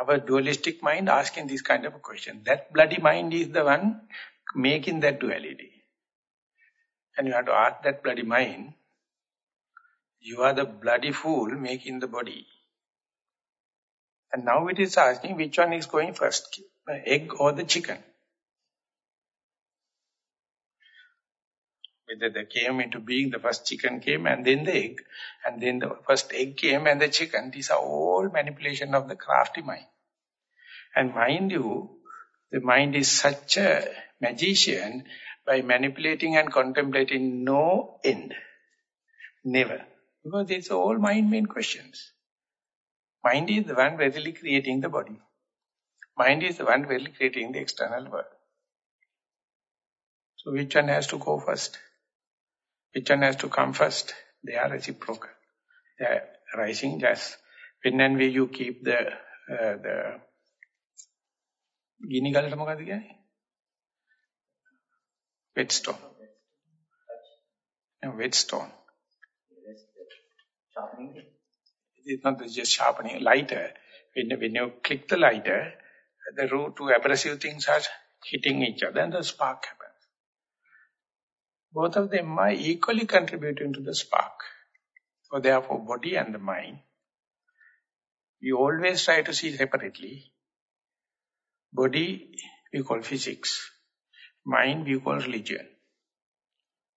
our dualistic mind asking this kind of a question. That bloody mind is the one making that duality. And you have to ask that bloody mind, you are the bloody fool making the body. And now it is asking which one is going first, egg or the chicken. Whether they came into being, the first chicken came and then the egg, and then the first egg came and the chicken. These are all manipulation of the crafty mind. And mind you, the mind is such a magician by manipulating and contemplating no end. Never. Because it's all mind-made questions. Mind is the one really creating the body. Mind is the one really creating the external world. So which one has to go first? Which one has to come first? They are reciprocal. They are rising just when and where you keep the uh, the ගිනි ගලට මොකද කියන්නේ? whetstone. No, whetstone. Sharpening it's not just sharpening, lighter. When, when you click the lighter, the two abrasive things are hitting each other and the spark happens. Both of them are equally contributing to the spark. So therefore, body and the mind, we always try to see separately. Body, we call physics. Mind, we call religion.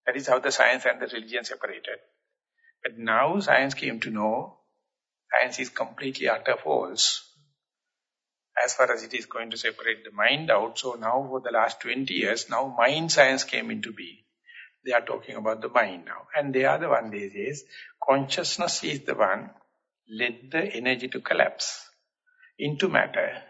That is how the science and the religion separated. But now science came to know Science is completely utter false. As far as it is going to separate the mind out, so now for the last 20 years, now mind science came into being. They are talking about the mind now. And they are the one they say, consciousness is the one let the energy to collapse into matter.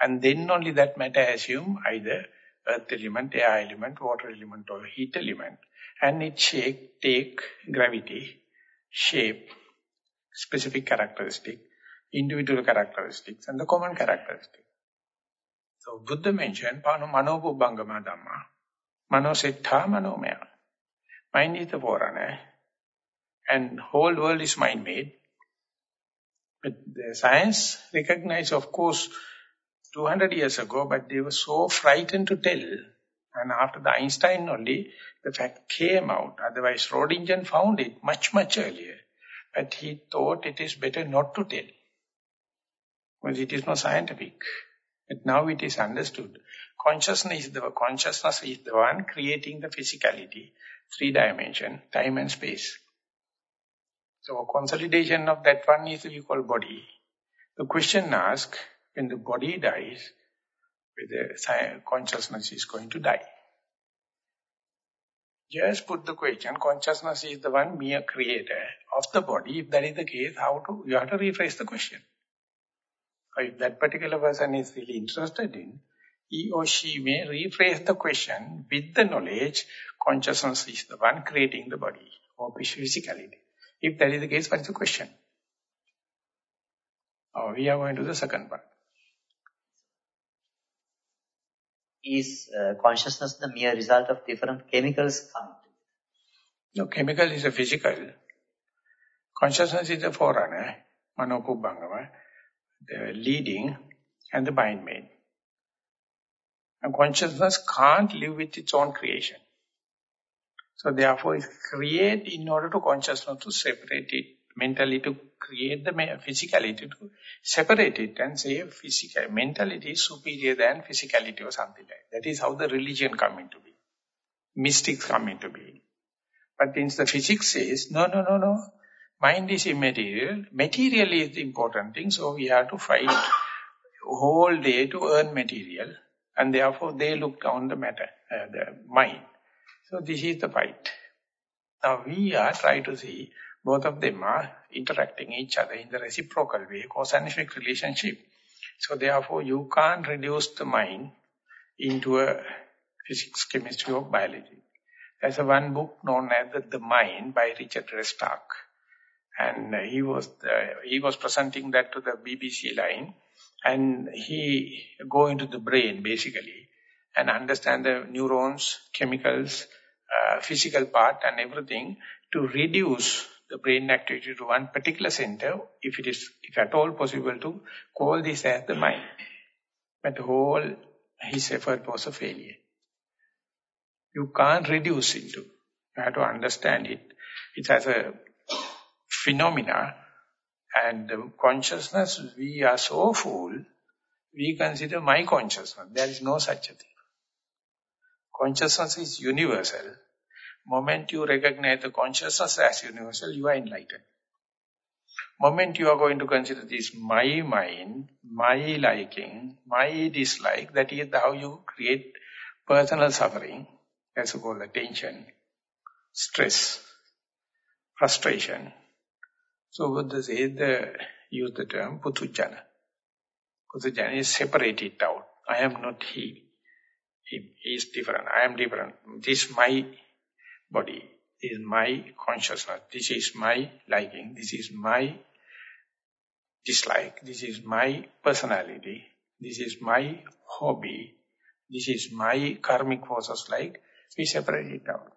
And then only that matter assume either earth element, air element, water element or heat element. and it shake, take gravity, shape, specific characteristic, individual characteristics, and the common characteristic. So Buddha mentioned mano bubbangama dhamma, mano siddha manomaya. Mind is the forerunner, and whole world is mind-made. But the science recognized, of course, 200 years ago, but they were so frightened to tell. And after the Einstein only, the fact came out. Otherwise, Schrodinger found it much, much earlier. But he thought it is better not to tell. Because it is not scientific. But now it is understood. Consciousness is the, consciousness is the one creating the physicality, three dimension, time and space. So consolidation of that one is we call body. The question asked, when the body dies, the consciousness is going to die. Just put the question, consciousness is the one mere creator of the body. If that is the case, how to, you have to rephrase the question. If that particular person is really interested in, he or she may rephrase the question with the knowledge, consciousness is the one creating the body or physicality. If that is the case, what is the question? Oh, we are going to the second part. Is uh, consciousness the mere result of different chemicals No, chemical is a physical. Consciousness is the forerunner, manopubbangama, the leading and the mind made. And consciousness can't live with its own creation. So therefore it create in order to consciousness to separate it, mentally to create the physicality, to separate it and say physical, mentality is superior than physicality or something like that. That is how the religion come into being. Mystics come into being. But since the physics says, no, no, no, no, mind is immaterial, material is the important thing, so we have to fight whole day to earn material, and therefore they look down the matter, uh, the mind. So this is the fight. Now we are trying to see both of them are interacting each other in the reciprocal way, cause and effect relationship. So therefore you can't reduce the mind into a physics, chemistry or biology. There's a one book known as The, Mind by Richard Restark. And he was the, he was presenting that to the BBC line. And he go into the brain basically and understand the neurons, chemicals, uh, physical part and everything to reduce the brain activity to one particular center, if it is, if at all possible to call this as the mind. But the whole, his effort was a failure. You can't reduce into. You have to understand it. It has a phenomena and consciousness, we are so full, we consider my consciousness. There is no such a thing. Consciousness is universal. Moment you recognize the consciousness as universal, you are enlightened. Moment you are going to consider this my mind, my liking, my dislike, that is how you create personal suffering, as that's called attention, stress, frustration. So Buddha says, the, use the term putujana. Putujana is separated out. I am not he. He is different. I am different. This is my body. This is my consciousness. This is my liking. This is my dislike. This is my personality. This is my hobby. This is my karmic forces like. We separate it out.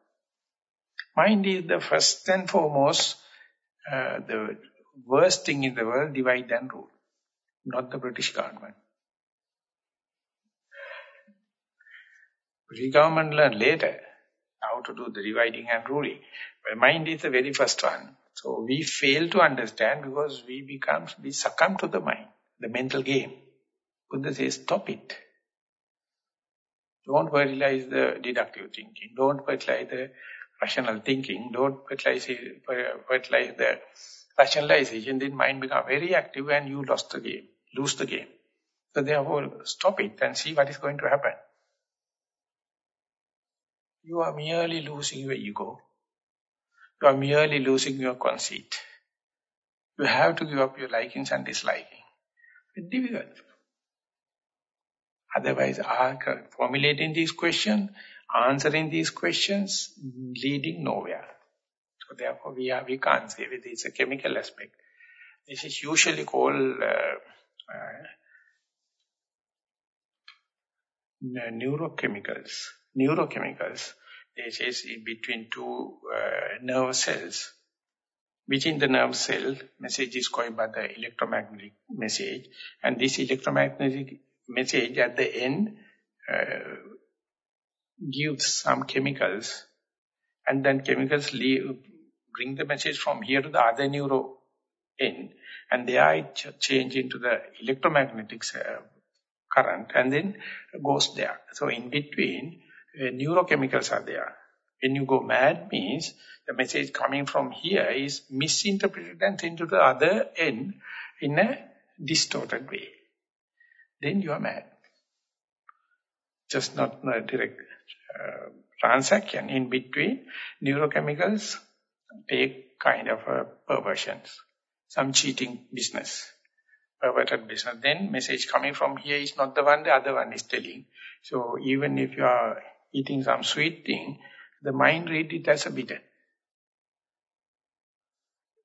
Mind is the first and foremost, uh, the worst thing in the world, divide and rule. Not the British government. British government learned later how to do the dividing and ruling. But mind is the very first one. So we fail to understand because we become, we succumb to the mind, the mental game. Buddha says, stop it. Don't fertilize the deductive thinking. Don't fertilize the rational thinking. Don't fertilize, the rationalization. Then mind become very active and you lost the game, lose the game. So therefore, stop it and see what is going to happen. You are merely losing your ego. You are merely losing your conceit. You have to give up your likings and disliking. It's difficult. Otherwise, formulating this question, answering these questions leading nowhere. So therefore we, are, we can't say whether it's a chemical aspect. This is usually called uh, uh, neurochemicals. Neurochemicals. This is between two uh, nerve cells. Within the nerve cell, message is called by the electromagnetic message. And this electromagnetic message at the end uh, gives some chemicals. And then chemicals leave, bring the message from here to the other neuro end. And there it change into the electromagnetic uh, current and then goes there. So in between, uh, neurochemicals are there. When you go mad means the message coming from here is misinterpreted and into the other end in a distorted way. Then you are mad. Just not a direct uh, transaction. In between, neurochemicals take kind of a perversions. Some cheating business perverted business, then message coming from here is not the one, the other one is telling. So even if you are eating some sweet thing, the mind read it as a bitter.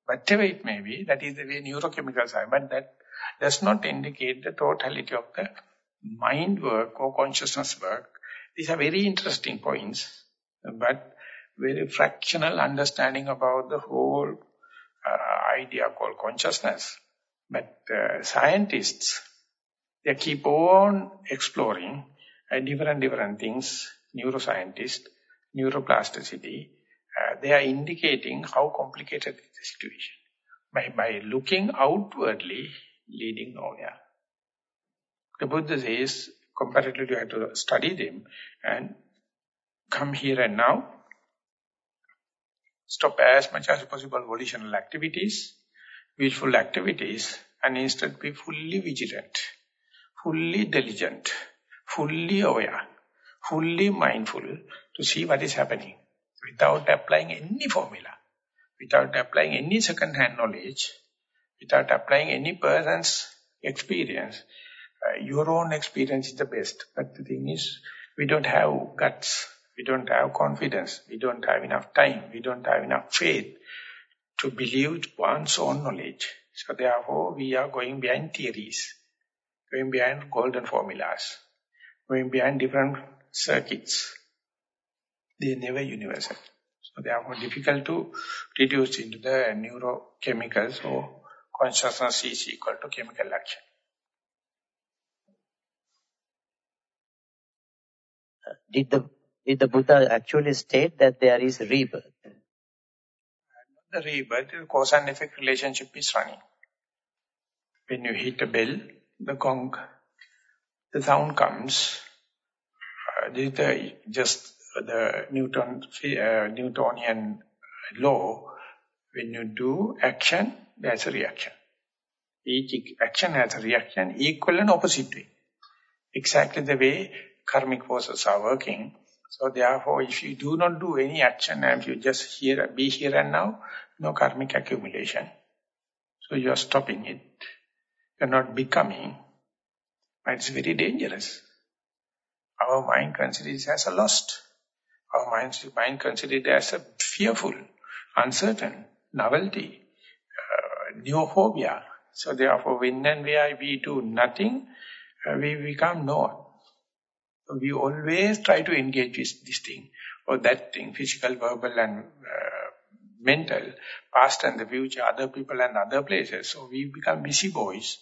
Whatever it may be, that is the way neurochemicals are, but that does not indicate the totality of the mind work or consciousness work. These are very interesting points, but very fractional understanding about the whole uh, idea called consciousness. But uh, scientists, they keep on exploring uh, different, different things, neuroscientists, neuroplasticity, uh, they are indicating how complicated the situation. By, by looking outwardly, leading nowhere. The Buddha says, comparatively you have to study them and come here and now, stop as much as possible volitional activities, willful activities, and instead be fully vigilant, fully diligent, fully aware, fully mindful to see what is happening without applying any formula, without applying any second-hand knowledge, without applying any person's experience. Uh, your own experience is the best. But the thing is, we don't have guts, we don't have confidence, we don't have enough time, we don't have enough faith to believe one's own knowledge. So therefore, we are going behind theories, going behind golden formulas, going behind different circuits. They are never universal. So they are more difficult to reduce into the neurochemicals or consciousness is equal to chemical action. Did the did the Buddha actually state that there is rebirth? The rebirth, the cause and effect relationship is running. When you hit a bell, the gong, the sound comes. Uh, the, just the Newton, uh, Newtonian law, when you do action, there's a reaction. Each action has a reaction equal and opposite way. Exactly the way karmic forces are working. So therefore, if you do not do any action and you just here, be here and now, no karmic accumulation. So you are stopping it. You are not becoming. It's very dangerous. Our mind considers as a lost. Our mind, mind considers as a fearful, uncertain, novelty, uh, neophobia. So therefore, when and where we do nothing, uh, we become known. We always try to engage with this thing or that thing, physical, verbal and uh, mental, past and the future, other people and other places. So we become busy boys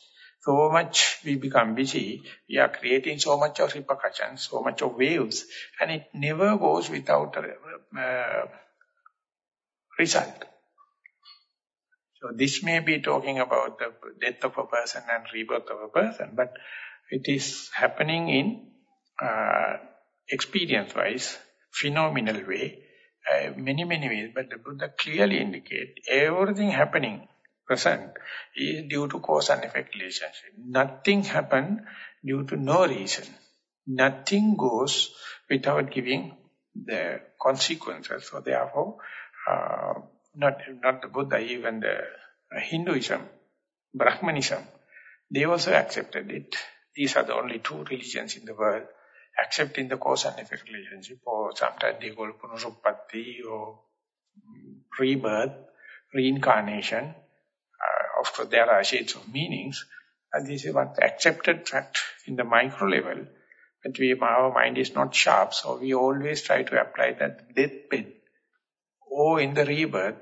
so much we become busy, we are creating so much of repercussions, so much of waves, and it never goes without a uh, result. So this may be talking about the death of a person and rebirth of a person, but it is happening in uh, experience-wise, phenomenal way, uh, many, many ways. But the Buddha clearly indicate everything happening present is due to cause and effect relationship. Nothing happen due to no reason. Nothing goes without giving the consequences. So therefore, uh, not, not the Buddha, even the Hinduism, Brahmanism, they also accepted it. These are the only two religions in the world. Accepting the cause and effect relationship, or sometimes they call punaruppatti or rebirth, reincarnation. Uh, of course, there are shades of meanings, and this is what accepted fact in the micro level. But we, our mind is not sharp, so we always try to apply that death pen. Or in the rebirth,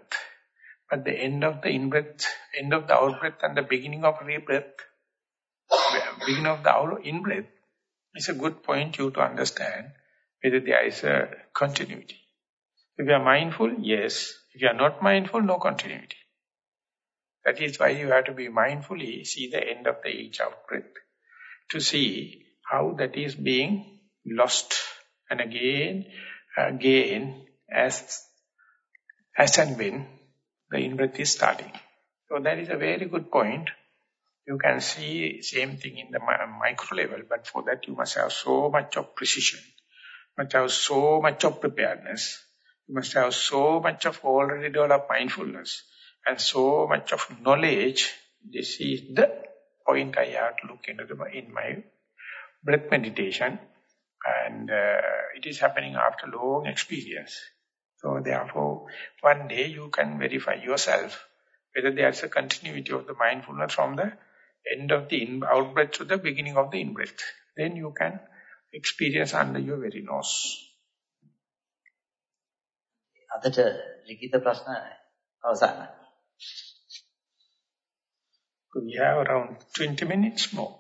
but the end of the in-breath, end of the out-breath and the beginning of rebirth, beginning of the out in-breath, a good point you to understand whether there is a uh, continuity. If you are mindful, yes. If you are not mindful, no continuity. That is why you have to be mindfully eh, see the end of the each out breath to see how that is being lost and again, again as, as and when the in-breath is starting. So that is a very good point. You can see same thing in the micro level, but for that you must have so much of precision, must have so much of preparedness, you must have so much of already developed mindfulness, and so much of knowledge. This is the point I have to look into the, in my breath meditation, and uh, it is happening after long experience. So therefore, one day you can verify yourself whether there is a continuity of the mindfulness from the end of the in out breath to the beginning of the in breath. Then you can experience under your very nose. අදට ලිඛිත ප්‍රශ්න අවසන්. We have around 20 minutes more.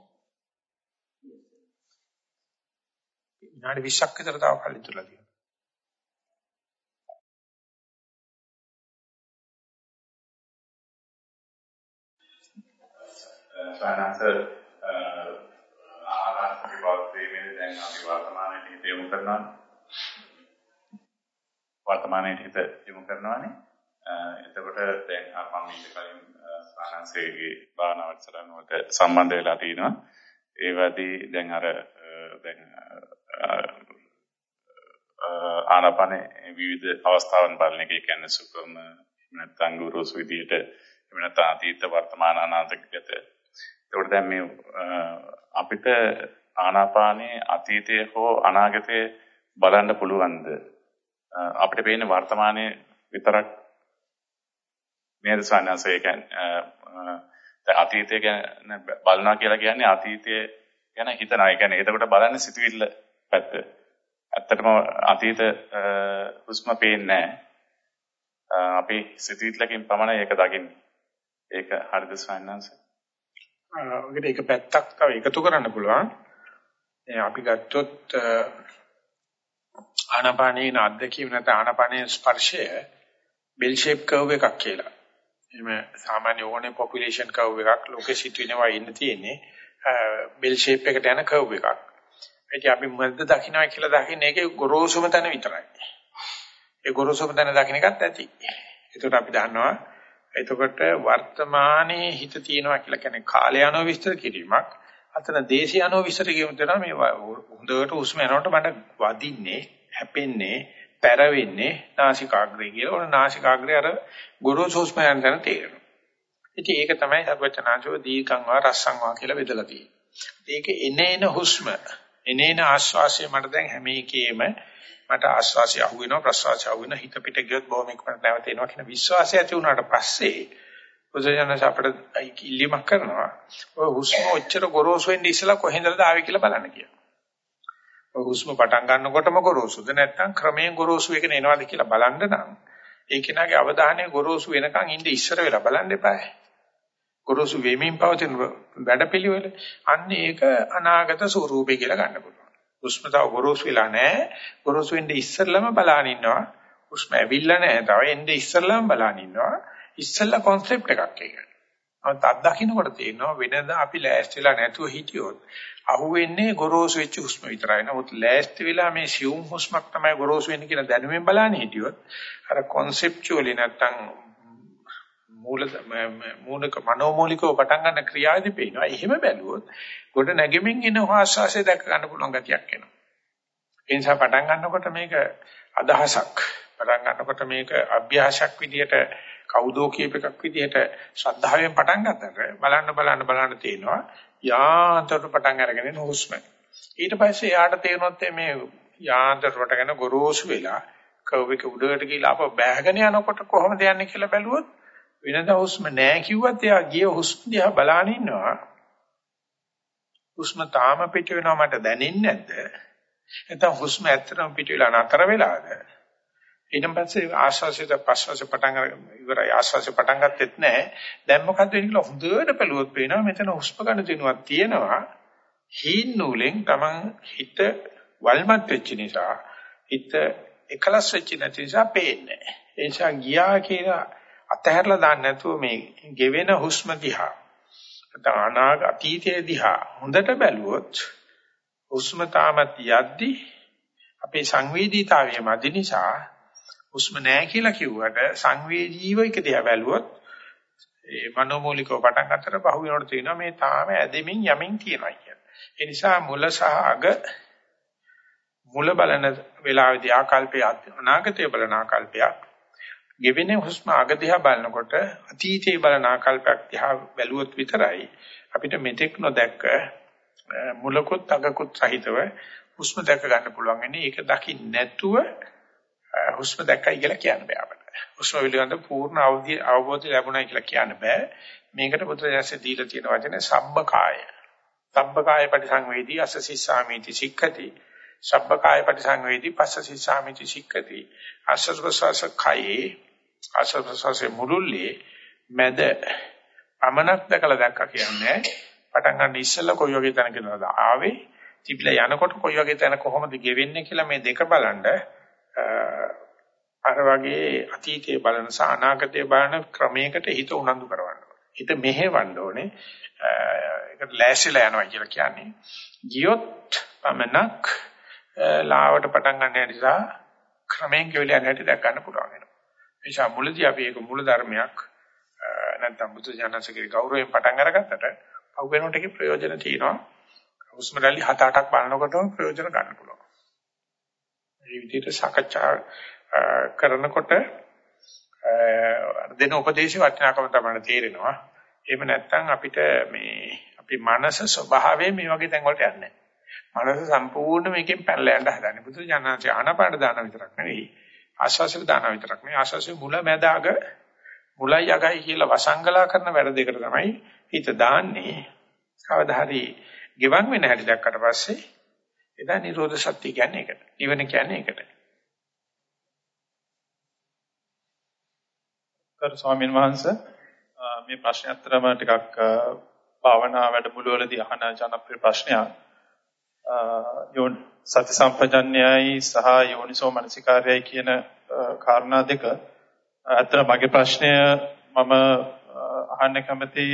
විනාඩි 20ක් විතර තව කල් ඉතුරුලා තියෙනවා. සානස ආරාධක පවත්වීමේ දැන් අපි වර්තමානයේ හිත යොමු කරනවා. වර්තමානයේ හිත යොමු කරනවානේ. එතකොට දැන් අපම ඊට කලින් සානසේගේ භාවනා වැඩසටහන වලට සම්බන්ධ වෙලා තිනවා ඒ වදී දැන් අර දැන් ආනාපානේ විවිධ අවස්ථාවන් බලන එක කියන්නේ සුඛම නැත්නම් ගුරුසු විදියට එහෙම නැත්නම් අතීත වර්තමාන අනාගත ඒකට දැන් මේ අපිට ආනාපානයේ අතීතයේ හෝ අනාගතයේ බලන්න පුළුවන්ද? අපිට පේන්නේ වර්තමානයේ විතරක් නේද සානසය කියන්නේ අතීතය ගැන බලනවා කියලා කියන්නේ අතීතය ගැන හිතනවා. ඒ කියන්නේ එතකොට බලන්නේ සිතුවිල්ල පැත්ත. ඇත්තටම අතීත හුස්ම පේන්නේ නැහැ. අපි සිතුවිල්ලකින් පමණයි ඒක දකින්නේ. ඒක හරිද සානසය? ඔකට එක පැත්තක් තව එකතු කරන්න පුළුවන්. අපි ගත්තොත් ආනාපානේ නාද්දකීම නැත්නම් ආනාපානේ ස්පර්ශය බෙල් ෂේප් කර්ව් එකක් කියලා. එහෙම සාමාන්‍ය ඕනේ පොපියුලේෂන් කර්ව් එකක් ලෝකෙ සිටිනවා ඉන්න තියෙන්නේ බෙල් ෂේප් එකට යන කර්ව් එකක්. ඉතින් අපි මද්ද දකින්නයි කියලා දකින්නේ ඒකේ ගොරෝසුම තැන විතරයි. ඒ ගොරෝසුම තැන දකින්න එකත් ඇති. ඒකට අපි දන්නවා එතකොට වර්තමානයේ හිත තියෙනවා කියලා කියන්නේ කාලය අනුව විස්තර කිරීමක්. අතන දේශය අනුව විස්තර කිරීම දෙනවා මේ හොඳට උස්ම යනකොට මට වදින්නේ, හැපෙන්නේ, පැරවෙන්නේ නාසිකාග්‍රේ කියලා. ඔන්න නාසිකාග්‍රේ අර ගොරෝසු උස්ම යන තැන තේරෙනවා. ඉතින් ඒක තමයි සර්වචනාංශව දීකං වා රස්සං වා කියලා බෙදලා තියෙන්නේ. ඒක එනේන හුස්ම, එනේන ආශ්වාසය මට දැන් හැම එකේම මට ආස්වාසිය අහු වෙනවා ප්‍රසවාසය අහු වෙනවා හිත පිට ගියොත් බොහොම ඉක්මනට නැවත එනවා කියන විශ්වාසය ඇති වුණාට පස්සේ බුදුජානක අපිට ඉල්ලීමක් කරනවා ඔය හුස්ම ඔච්චර ගොරෝසු වෙන්නේ ඉස්සලා කොහෙන්දද ආවේ කියලා බලන්න කියලා. ඔය හුස්ම පටන් ගන්නකොටම ගොරෝසුද නැත්නම් ක්‍රමයෙන් ගොරෝසු එකන එනවද කියලා බලන්න නම් ඒ කෙනාගේ අවධානය ගොරෝසු වෙනකන් ඉඳ ඉස්සර වෙලා බලන්න එපායි. ගොරෝසු වෙමින් පවතින වැඩපිළිවෙල අන්න ඒක අනාගත ස්වරූපේ කියලා ගන්න පුළුවන්. හුස්ම තව ගොරෝසු වෙලා නැහැ. ගොරෝසු වෙන්නේ ඉස්සෙල්ලම බලාගෙන ඉන්නවා. හුස්ම ඇවිල්ලා නැහැ. තව එන්නේ ඉස්සෙල්ලම බලාගෙන ඉන්නවා. ඉස්සෙල්ලා concept එකක් ඒක. අත් අත්දකින්නකොට තේරෙනවා වෙනදා අපි ලෑස්තිලා නැතුව හිටියොත් අහුවෙන්නේ ගොරෝසු වෙච්ච හුස්ම විතරයි. නමුත් ලෑස්ති වෙලා මේ සියුම් හුස්මක් තමයි ගොරෝසු වෙන්නේ කියලා දැනුමෙන් බලන්නේ හිටියොත් අර conceptually නැත්තම් මූල මූලික මනෝමූලිකව පටන් ගන්න ක්‍රියාවේදී පේනවා. එහෙම බැලුවොත් ගොඩ නැගෙමින් එන ආශාසය දැක ගන්න පුළුවන් ගතියක් එනවා. ඒ නිසා පටන් ගන්නකොට මේක අදහසක් පටන් ගන්නකොට මේක අභ්‍යාසයක් විදියට කවුදෝ කියප එකක් විදියට ශ්‍රද්ධාවෙන් පටන් ගන්නතර බලන්න බලන්න බලන්න තේනවා යාන්තර පටන් අරගෙන එන හුස්ම. ඊට පස්සේ යාට තේරුනොත් මේ යාන්ත්‍රයට ගැන ගොරෝසු වෙලා කර්ව් එක උඩට ගිහලා අප බෑගෙන යනකොට කොහොමද යන්නේ කියලා බැලුවොත් වෙනද හුස්ම නැහැ කිව්වත් එයා ගිය හුස්ම දිහා බලාගෙන ඉන්නවා. හුස්ම තාම පිට වෙනවා මට දැනෙන්නේ නැද්ද? නැත්නම් හුස්ම ඇත්තටම පිට වෙලා නතර වෙලාද? ඊට පස්සේ ආශ්වාසයට ප්‍රශ්වාසය පටන් ඉවරයි ආශ්වාසය පටන් ගත්තෙත් නැහැ. දැන් මොකද්ද වෙන්නේ කියලා හොඳට බැලුවොත් පේනවා මෙතන හුස්ම ගන්න දිනුවක් තියෙනවා. හීන් නූලෙන් Taman හිත වල්මත් වෙච්ච නිසා හිත එකලස් වෙච්ච නැති නිසා පේන්නේ නැහැ. ඒ නිසා ගියා කියලා අතහැරලා දාන්න නැතුව මේ ගෙවෙන හුස්ම දිහා නැත්නම් අනාග අතීතයේ දිහා හොඳට බැලුවොත් හුස්ම තාමත් යද්දි අපේ සංවේදීතාවය මදි නිසා හුස්ම නැහැ කියලා කිව්වට සංවේදීව එක දිහා බැලුවොත් ඒ මනෝමූලිකව පටන් ගන්නතර පහු වෙනකොට තියෙනවා මේ තාම ඇදෙමින් යමින් තියෙනවා කියන්නේ. ඒ නිසා මුල සහ අග මුල බලන වේලාවේදී ආකල්පය අනාගතය බලන ආකල්පයක් ගෙවෙන හුස්ම අග දිහා බලනකොට අතීතයේ බලන ආකල්පයක් දිහා බැලුවොත් විතරයි අපිට මෙතෙක් නොදැක්ක මුලකුත් අගකුත් සහිතව හුස්ම දැක ගන්න පුළුවන් වෙන්නේ ඒක දකින්න නැතුව හුස්ම දැක්කයි කියලා කියන්න බෑ අපිට. හුස්ම පිළිබඳ පූර්ණ අවබෝධය අවබෝධය ලැබුණයි කියලා කියන්න බෑ. මේකට බුදුරජාණන්සේ දීලා තියෙන වචනේ සම්බකාය. සම්බකාය පරිසංවේදී අසසිස්සාමීති සික්ඛති. සබ්බකාය පරිසංවේදී පස්සසිස්සාමීති සික්ඛති. අසස්වසස කයේ අසස්වසසේ මුරුල්ලේ මැද අමනක් දැකලා දැක්කා කියන්නේ පටන් ගන්න ඉස්සෙල්ලා කොයි වගේ තැනකද ආවේ තිබිලා යනකොට කොයි වගේ තැන කොහොමද ගෙවෙන්නේ කියලා මේ දෙක බලනද අර වගේ අතීතයේ බලන සහ අනාගතයේ බලන ක්‍රමයකට හිත උනන්දු කරවන්න හිත මෙහෙවන්න ඕනේ. ඒකට ලෑස්තිලා යනවා කියලා කියන්නේ. ගියොත් පමණක් ලාවට පටන් ගන්න නිසා ක්‍රමයෙන් කෙවිලා යන හැටි දැක් ගන්න පුළුවන් වෙනවා. ඒ නිසා මුලදී අපි ඒක මූල ධර්මයක් නැත්නම් බුදු ජානසකේ ගෞරවයෙන් පටන් අරගත්තට පහු වෙනකොට ඒකේ ප්‍රයෝජන තියෙනවා. හුස්ම රැලි 7-8ක් බලනකොටම ප්‍රයෝජන ගන්න පුළුවන්. මේ විදිහට සාකච්ඡා කරනකොට දෙන උපදේශ වටිනාකම තමයි තේරෙනවා. එහෙම නැත්නම් අපිට මේ අපි මනස ස්වභාවයෙන් මේ වගේ තැන් වලට යන්නේ මනස සම්පූර්ණ මේකෙන් පැනලා යන්න හදන්නේ. බුදු ජානනාචි ආනපාන දාන විතරක් නෙවෙයි. ආශාසල දාන විතරක් නෙවෙයි. ආශාසයේ මුල මැදාග මුලයි අගයි කියලා වසංගලා කරන වැඩ දෙකට තමයි හිත දාන්නේ. කවදා හරි ගෙවන් වෙන හැටි දැක්කට පස්සේ එදා නිරෝධ සත්‍ය කියන්නේ ඒකට. නිවන කියන්නේ ඒකට. කරු ස්වාමීන් වහන්සේ මේ ප්‍රශ්න අතරම ටිකක් භාවනා වැඩමුළු වලදී අහන ජනප්‍රිය ප්‍රශ්නයක්. යෝන් සති සම්පජන්‍යයි සහ යෝනිසෝ මනසිකාර්යයි කියන කාරණා දෙක. අතන මගේ ප්‍රශ්නය මම අහන්න කැමති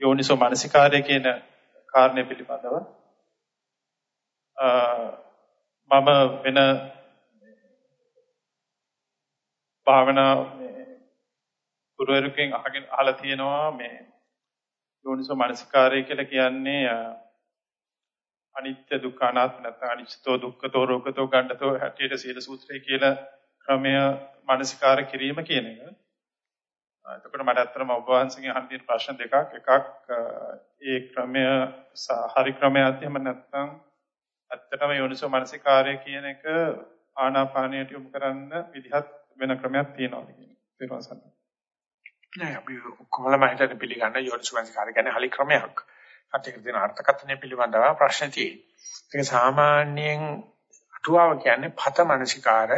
යෝනිසෝ මනසිකාර්ය කියන කාරණය පිළිබඳව. මම වෙන භාවනා ගුරුවරයෙක්ගෙන් අහගෙන අහලා තියෙනවා මේ යෝනිසෝ මනසිකාරය කියලා කියන්නේ අනිත්‍ය දුක්ඛ අනාත්ම නැත්නම් අනිච්චතෝ දුක්ඛතෝ රෝගතෝ ගණ්ඩතෝ හැටියට සීල සූත්‍රය කියලා ක්‍රමය මනසිකාර කිරීම කියන එක. එතකොට මට අත්‍තරම ඔබ වහන්සේගෙන් අහන්න තියෙන ප්‍රශ්න දෙකක් එකක් ඒ ක්‍රමය හරි ක්‍රමයක්ද එහෙම නැත්නම් ඇත්තටම යෝනිසෝ මනසිකාරය කියන එක ආනාපානයට යොමු කරන්න විදිහත් වෙන ක්‍රමයක් තියෙනවද කියන එක. නෑ අපි කොහොමද හිතට පිළිගන්න යෝනිසෝ මනසිකාරය කියන්නේ hali ක්‍රමයක්. අතේක දෙන අර්ථකථනය පිළිබඳව ප්‍රශ්න තියෙනවා. ඒක සාමාන්‍යයෙන් අටුවාව කියන්නේ පත මනසිකාර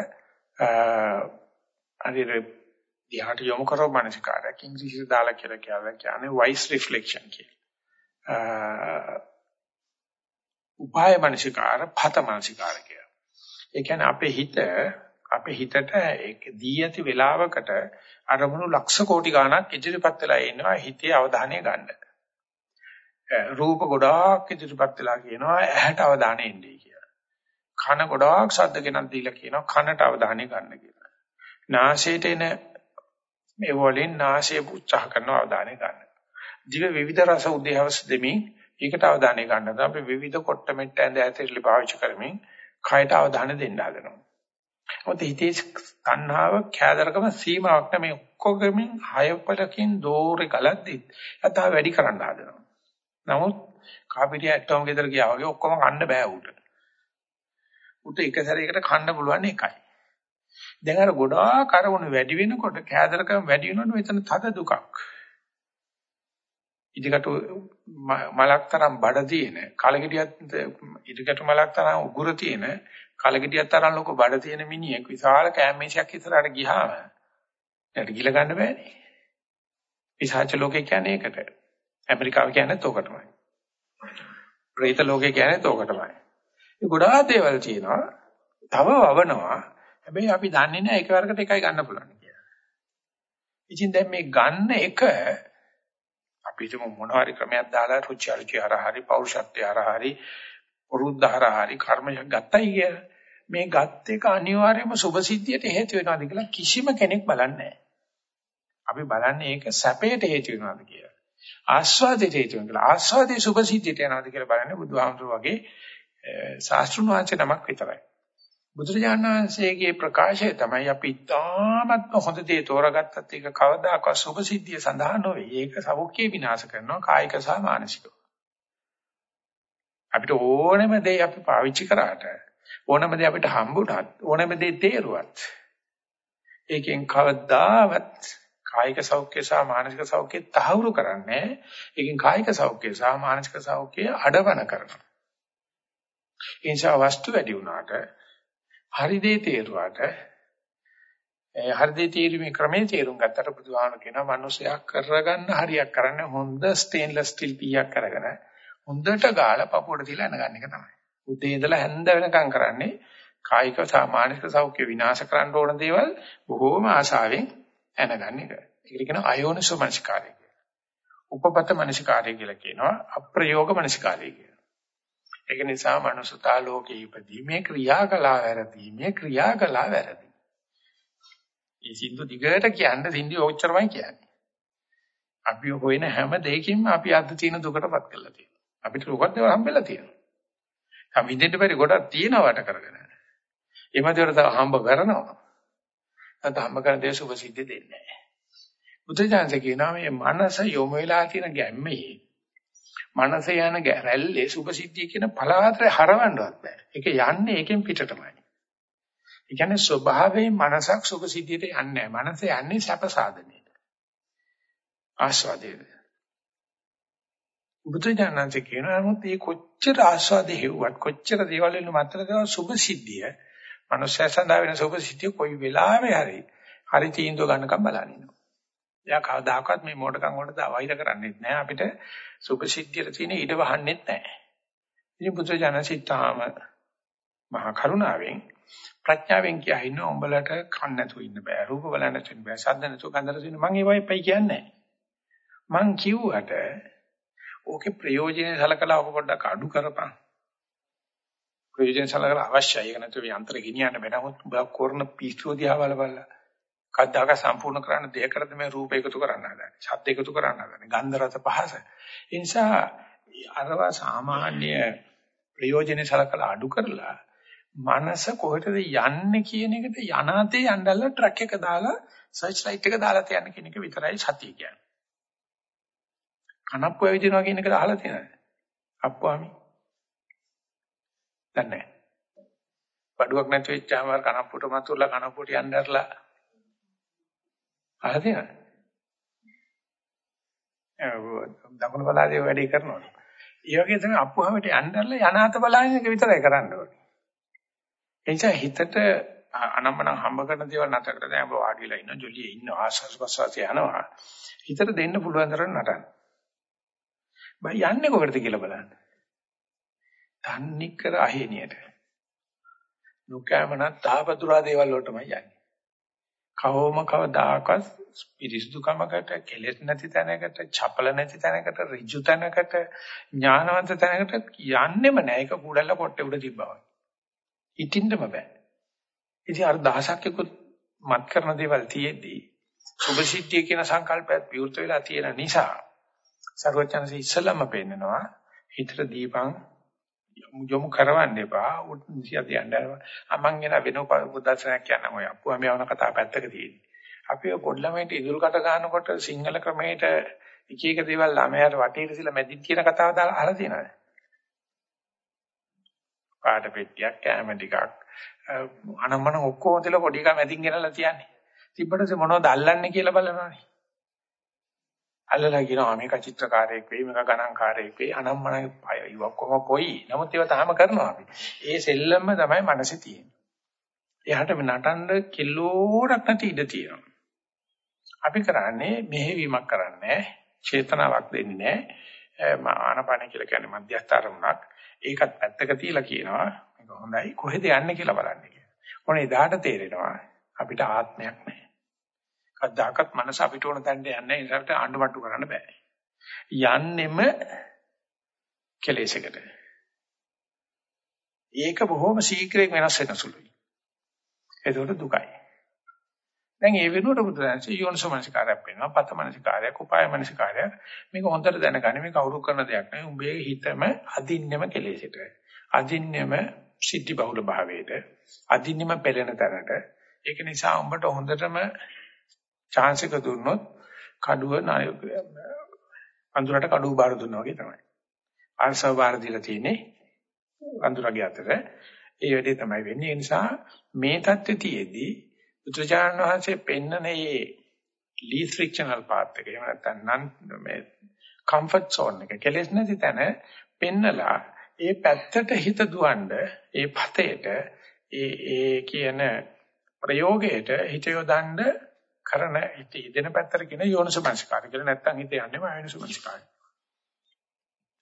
අදිර දිහාට යොමු කරව මනසිකාරයක් ඉංග්‍රීසියෙන් දාලා කියලා කියන්නේ wise reflection කියලා. උපාය මනසිකාර පත මනසිකාර කියලා. ඒ කියන්නේ අපේ හිත අපේ හිතට ඒක දී ඇති වෙලාවකට අරමුණු ලක්ෂ කෝටි ගණක් ඉදිරිපත් වෙලා ඉන්නවා හිතේ අවධානය ගන්න. රූප ගොඩාක් ඉදිරිපත් වෙලා කියනවා ඇහැට අවධානය එන්නේ කියලා. කන ගොඩාක් ශබ්ද ගෙනත් දීලා කියනවා කනට අවධානය ගන්න කියලා. නාසයට එන මේ වලින් නාසය උත්සාහ කරන අවධානය ගන්න. දිව විවිධ රස උදේවස් දෙමින් ඒකට අවධානය ගන්නවා. අපි විවිධ කොට්ට මෙට්ට ඇඳ ඇතිරිලි පාවිච්චි කරමින් කයට අවධානය දෙන්න හදනවා. මොකද හිතේ තණ්හාව කෑදරකම සීමාවක් නැමේ ඔක්කොගෙමින් හයපලකින් දෝරේ ගලද්දි යථා වැඩි කරන්න හදනවා. නමුත් කාපිටිය ඇටවම ගෙදර ගියා වගේ ඔක්කොම කන්න බෑ ඌට. ඌට එක සැරයකට කන්න පුළුවන් එකයි. දැන් අර ගොඩාක් අරමුණු වැඩි වෙනකොට කෑදරකම වැඩි වෙනකොට මෙතන තද දුකක්. ඉදිකට මලක් තරම් බඩ තියෙන කලගෙඩියක් ඉදිකට මලක් තරම් උගුර තියෙන කලගෙඩියක් තරම් ලොකු බඩ තියෙන මිනිහෙක් විශාල කැමේෂයක් ඉස්සරහට ගියාම එයාට ගිල ගන්න බෑනේ. පිසාච ලෝකේ කියන්නේ ඒකට. ඇමරිකාව කියන්නේ තෝකටමයි. ප්‍රේත ලෝකේ කියන්නේ තෝකටමයි. මේ ගොඩාක් දේවල් තියෙනවා. තව වවනවා. හැබැයි අපි දන්නේ නැහැ එකවරකට එකයි ගන්න පුළුවන් කියලා. ඉතින් දැන් මේ ගන්න එක අපිට මොන හරි ක්‍රමයක් දාලා රුචි අරුචි හරහරි පෞරුෂත්වය හරහරි පුරුද්ද හරහරි කර්මයක් ගත්තයි කිය. මේ ගත් එක අනිවාර්යයෙන්ම සුභසිද්ධියට හේතු වෙනවාද කියලා කිසිම කෙනෙක් බලන්නේ අපි බලන්නේ ඒක සැපයට හේතු වෙනවාද කියලා. ආස්වාදයට හේතු වෙනවා. ආස්වාදයේ සුභසිද්ධියට යනවාද කියලා බලන්නේ බුදුහාමුදුරුවෝ වගේ ශාස්ත්‍රුණ වංශ නමක් විතරයි. බුදුරජාණන් වහන්සේගේ ප්‍රකාශය තමයි අපි තාමත්ම හොඳ දේ තෝරාගත්තත් ඒක කවදාකවත් සුභ සිද්ධිය සඳහා නොවේ. ඒක සෞඛ්‍ය විනාශ කරනවා කායික සහ මානසිකව. අපිට ඕනෑම දේ අපි පාවිච්චි කරාට ඕනෑම දේ අපිට හම්බුණත් ඕනෑම දේ තේරුවත් ඒකෙන් කවදාවත් කායික සෞඛ්‍ය සහ මානසික සෞඛ්‍ය තහවුරු කරන්නේ ඒකෙන් කායික සෞඛ්‍ය සහ මානසික සෞඛ්‍ය අඩවන කරනවා. ඒ නිසා වස්තු වැඩි වුණාට හරි දේ තේරුවාට ඒ හරි දේ තීරීමේ ක්‍රමයේ තේරුම් ගත්තට බුදුහාම කියනවා මිනිසයා කරගන්න හරියක් කරන්න හොඳ ස්ටේන්ලස් ස්ටිල් පීයක් කරගෙන හොඳට ගාලා පපුවට තියලා එනගන්න එක තමයි. උදේ ඉඳලා හැන්ද වෙනකම් කරන්නේ කායික සාමානික සෞඛ්‍ය විනාශ කරන්න ඕන දේවල් බොහෝම ආශාවෙන් එනගන්න එක. ඒකට කියනවා අයෝනිසෝ මනසිකාරය කියලා. උපපත මනසිකාරය කියලා කියනවා අප්‍රයෝග මනසිකාරය කියලා. ඒක නිසා මනුසතා ලෝකේ ඉපදීමේ ක්‍රියාකලා වැරදීමේ ක්‍රියාකලා වැරදි. මේ සින්දු දිගට කියන්න සින්දු ඔච්චරමයි කියන්නේ. අපි හොයන හැම දෙයකින්ම අපි අද තියෙන දුකටපත් කරලා තියෙනවා. අපිට ලෝකත් දේවල් හම්බෙලා තියෙනවා. හැම විදිහට බැරි ගොඩක් තියෙනවට කරගෙන. ඒ මැදවල තව හම්බ කරනවා. නැත්නම් හම්බ කරන දේ සුභ සිද්ධ දෙන්නේ නැහැ. බුදුජානක කියනවා මේ මනස යොමු වෙලා තියෙන ගැම්මේ මනස යන රැල්ලේ සුභසිද්ධිය කියන පලාතරේ හරවන්නවත් බෑ. ඒක යන්නේ ඒකෙන් පිටටමයි. ඒ කියන්නේ ස්වභාවයෙන් මනසක් සුභසිද්ධියට යන්නේ නැහැ. මනස යන්නේ සැප සාධනෙට. ආස්වාදයට. බුදුජානන්සේ කියනවා නමුත් මේ කොච්චර ආස්වාදේ හෙව්වත් කොච්චර දේවල් වල මතර දේවල් සුභසිද්ධිය මනුෂ්‍ය සඳහා වෙන සුභසිද්ධිය කොයි වෙලාවෙ හරි හරි තීන්දුව ගන්නකම් බලනිනවා. එයා කවදාකවත් මේ මොඩකම් වලට වෛර කරන්නේ නැහැ. අපිට සුභසිද්ධියට තියෙන ඉඩ වහන්නෙත් නැහැ. ඉතින් බුදුජානසිතාම මහා කරුණාවෙන් ප්‍රඥාවෙන් කියා ඉන්න උඹලට කන් නැතුව ඉන්න බෑ. රූප බලන්න නැතුව බෑ. ශබ්ද නැතුව ගන්ධ රස මම ඒවයි පයි කියන්නේ මං කිව්වට ඕකේ ප්‍රයෝජනෙ සලකලා ඔක පොඩ්ඩක් අඩු කරපන්. ප්‍රයෝජන සලකලා අවශ්‍යයි. ඒක නැතුව යන්ත්‍ර ගෙනියන්න බෑ. නමුත් ඔබ කරන පිස්සුව දිහා බලපල්ලා. කද්දාක සම්පූර්ණ කරන්න දෙයකටද මේ රූප එකතු කරන්න හදන්නේ. ශබ්ද එකතු කරන්න හදන්නේ. ගන්ධ රස පහස. ඒ නිසා අරවා සාමාන්‍ය ප්‍රයෝජනෙ සලකලා අඩු කරලා මනස කොහෙටද යන්නේ කියන එකට යනාතේ යන්නදල්ලා ට්‍රක් එක දාලා සර්ච් ලයිට් එක දාලා තියන්න කියන එක විතරයි සතිය කියන්නේ. කනප්පු ඇවිදිනවා කියන එක අහලා තියෙනවද? අප්පුවාමි. දන්නේ නැහැ. බඩුවක් නැති වෙච්චාම කනප්පුට මතුවලා කනප්පුට යන්නදලා අහලා තියෙනවද? දකුණු බලාදී වැඩේ කරනවා. ඒ වගේ තමයි අපුහමට යන්නදලා යනාත බලන එක විතරයි කරන්න ඕනේ. ඒ නිසා හිතට අනම්මන හම්බ කරන දේවල් නැතකට දැන් ඔබ වාඩි වෙලා ඉන්න ජොලියේ ඉන්න ආස්වාස් ප්‍රසවාසය යනවා. හිතට දෙන්න පුළුවන් තරම් නටන්න. බයි යන්නේ කොහෙද කියලා බලන්න. තන්නේ කර අහේනියට. නොකෑමන තාපතුරා දේවල් වලටමයි යන්නේ. කවම කවදාකවත් පිරිසුදුකමකට කෙලෙස් නැති තැනකට, චපල නැති තැනකට, ඍජු තැනකට, ඥානවන්ත තැනකට යන්නෙම නැහැ. ඒක කුඩල්ල පොට්ටේ උඩ තිබ්බා වගේ. ඉතින්දම බෑ. ඉතින් අර දහසක් එක්ක මත් කරන දේවල් තියෙද්දී සුභසිද්ධිය කියන සංකල්පයත් විවෘත වෙලා තියෙන නිසා සර්වචනසේ ඉස්සලම පෙන්නනවා හිතට දීපං යොමු කරවන්න එපා උන්සියද යන්න අමං එන වෙන උපදර්ශනයක් කියන්න ඔය අපුවම යවන කතාව පැත්තක තියෙන්නේ අපි පොඩ්ඩමයිට ඉදුල් කට ගන්නකොට සිංහල ක්‍රමයට එක එක දේවල් ළමයාට වටේට ඉස්සලා මැදින් කියන කතාව දාලා අහලා තියෙනවද? පාට පෙට්ටියක් කැම ටිකක් අනම්මන ඔක්කොම තියලා පොඩි එකා මැදින් ගෙනලා තියන්නේ. තිබ්බට මොනවද අල්ලන්නේ කියලා බලනවානේ. අල්ලලා කියනවා මේක චිත්‍රකාරයෙක් වෙයි මේක ගණන්කාරයෙක් වෙයි අනම්මන ඉවක්කොම කොයි? නමුත් ඒවා තාම කරනවා අපි. ඒ සෙල්ලම තමයි මනසේ තියෙන්නේ. එයාට නටන්න කිලෝරක් නැති ඉඩ තියෙනවා. අපි කරන්නේ මෙහෙවීමක් කරන්නේ චේතනාවක් දෙන්නේ නැහැ ආනපන කියලා කියන්නේ මධ්‍යස්ථ අරමුණක්. ඒකත් පැත්තක තියලා කියනවා මේක හොඳයි කොහෙද යන්නේ කියලා බලන්න කියලා. මොනේ එදාට තේරෙනවා අපිට ආත්මයක් නැහැ. කද්දාකත් මනස අපිට ඕන තැනට යන්නේ ඒකට ආණ්ඩුමට්ටු කරන්න බෑ. යන්නෙම කෙලෙසකට. ඒක බොහොම ශීඝ්‍රයෙන් වෙනස් වෙන සුළුයි. ඒකට දුකයි. දැන් ඒ වෙනුවට බුදුරජාණන්සේ යෝනිසෝමනසිකාරයක් වෙනවා, පතමනසිකාරයක්, උපායමනසිකාරයක්. මේක හොඳට දැනගන්න මේක අවුරු කරන දෙයක් නෙවෙයි. උඹේ හිතම අදින්නෙම කෙලෙසට. අදින්නෙම සිද්ධි බහුල භාවයට, අදින්නෙම පෙළෙන තැනට. ඒක නිසා උඹට හොඳටම chance එක දුන්නොත් කඩුව අඳුරට කඩුව බාර දුන්නා වගේ තමයි. ආර්සව බාර දීලා තියෙන්නේ අඳුරගේ අතර. ඒ වෙලේ තමයි වෙන්නේ. ඒ නිසා මේ தත්ත්වයේදී බුදුචානන් වහන්සේ පෙන්නන මේ least frictional path එක එහෙම නැත්නම් non මේ comfort zone එක කෙලෙස් නැති තැන පෙන්නලා ඒ පැත්තට හිත දුවන්න ඒ පතේට ඒ ඒ කියන ප්‍රයෝගයට හිත යොදන්න කරන හිත ඉදෙන පැත්තට කියන යෝනිසමනස්කාරය කියලා නැත්නම් හිත යන්නේම ආයෝනිසමනස්කාරය.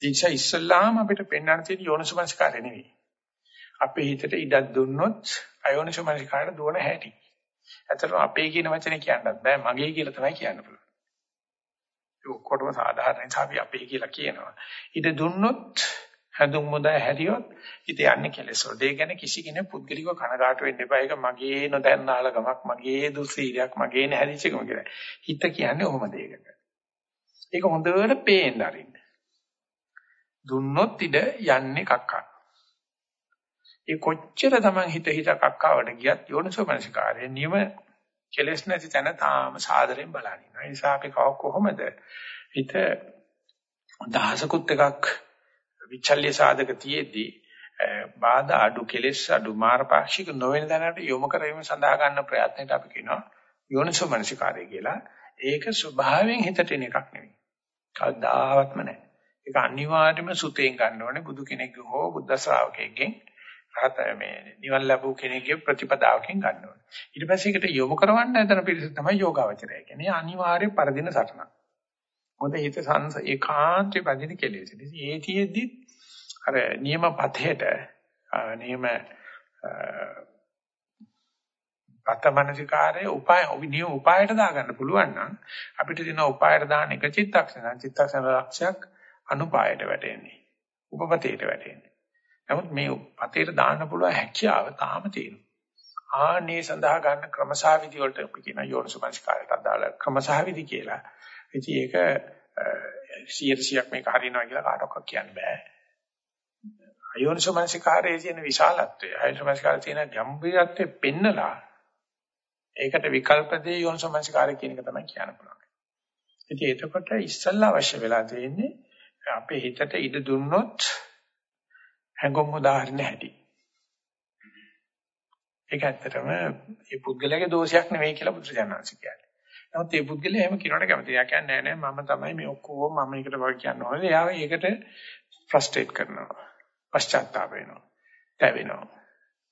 ඉතින් ඉස්සල්ලාම අපිට පෙන්වන්න තියෙන යෝනිසමනස්කාරය නෙවෙයි. අපේ හිතට ඉඩක් දුන්නොත් අයෝනිසමනස්කාරයට දුවන හැටි. ඇත්තටම අපේ කියන වචනේ කියන්නත් බෑ මගේ කියලා තමයි කියන්න පුළුවන්. ඒ ඔක්කොටම සාධාරණ නිසා අපි අපේ කියලා කියනවා. ඊට දුන්නොත් හැඳුම් මුදා හැරියොත් හිත යන්නේ කෙලෙස් වලට. ඒ කියන්නේ කිසි කෙනෙක් පුද්ගලිකව කනගාටු වෙන්න එපා. ඒක මගේ නොදන්නාල ගමක්, මගේ දුස්සීලයක්, මගේ නැහැදිච්චකම කියලා. හිත කියන්නේ ඔහොම දෙයකට. ඒක හොඳට පේන්න අරින්න. දුන්නොත් ඉඩ යන්නේ කක්කා. ඒ කොච්චර Taman හිත හිත කක්කාවට ගියත් යෝනිසෝමනසිකාරය නියම කෙලස් නැති තැන තාම සාදරෙන් බලනින්න. ඒ නිසා අපි කොහොමද හිත දහසකුත් එකක් විචල්්‍ය සාධක තියේදී බාධා අඩු කෙලස් අඩු මාරපාක්ෂික නොවන දැනට යොමු කරවීම සඳහා ගන්න ප්‍රයත්නයට අපි කියනවා යෝනිසෝමනසිකාරය කියලා. ඒක ස්වභාවයෙන් හිතට එන එකක් නෙවෙයි. කවදාවත්ම නැහැ. ඒක අනිවාර්යයෙන්ම සුතෙන් ගන්න ඕනේ බුදු කෙනෙක් හෝ බුද්ධ ශ්‍රාවකයෙක්ගෙන් රහත මේ නිවන් ලැබූ කෙනෙක්ගේ ප්‍රතිපදාවකින් ගන්න ඕනේ. ඊට පස්සේ ඒකට යොමු කරවන්න හදන පිළිස තමයි යෝගාවචරය කියන්නේ. අනිවාර්ය පරදින සටනක්. මොකද හිත සංස ඒකාන්තේ පදින කෙලෙස. ඒතියෙදි අර නියම පතේට නියම පතමනසිකාරයේ උපාය නියම උපායට දාගන්න පුළුවන් නම් අපිට දෙන උපායට දාන එක චිත්තක්ෂණ චිත්තක්ෂණ ලක්ෂයක් අනුපායට වැටෙන්නේ. උපපතේට වැටෙන්නේ. නමුත් මේ පතේට දාන්න පුළුවන් හැකියාව තාම තියෙනවා. ආනේ සඳහා ගන්න ක්‍රමසාවිදි වලට අපි කියන යෝනිසමංස්කාරයට අදාළ ක්‍රමසාවිදි කියලා. ඉතින් ඒක 100ක් මේක හරියනවා කියලා කාටවත් කියන්න බෑ. අයෝනිසමංස්කාරයේ තියෙන විශාලත්වය, අයෝනිසමංස්කාරයේ තියෙන ගැඹුරත්වය පෙන්නලා ඒකට විකල්ප දෙය යෝනිසමංස්කාරය කියන එක තමයි කියන්න පුළුවන්. ඉතින් එතකොට ඉස්සල්ලා අවශ්‍ය වෙලා තියෙන්නේ අපේ හිතට ඉඩ දුන්නොත් හැඟුම් උදාහරණ හැටි. ඒක ඇත්තටම මේ පුද්ගලයාගේ දෝෂයක් නෙවෙයි කියලා බුදුසසුනාංශ කියන්නේ. නමුත් මේ පුද්ගලයා එහෙම කියනවට කැමති. එයා කියන්නේ නෑ නෑ මම තමයි මේ ඔක්කොම මම ඒකට වගේ කියන්න ඕනේ. එයා ඒකට ෆ්‍රස්ට්‍රේට් කරනවා. පශ්චාත්තාප වෙනවා. තැවෙනවා.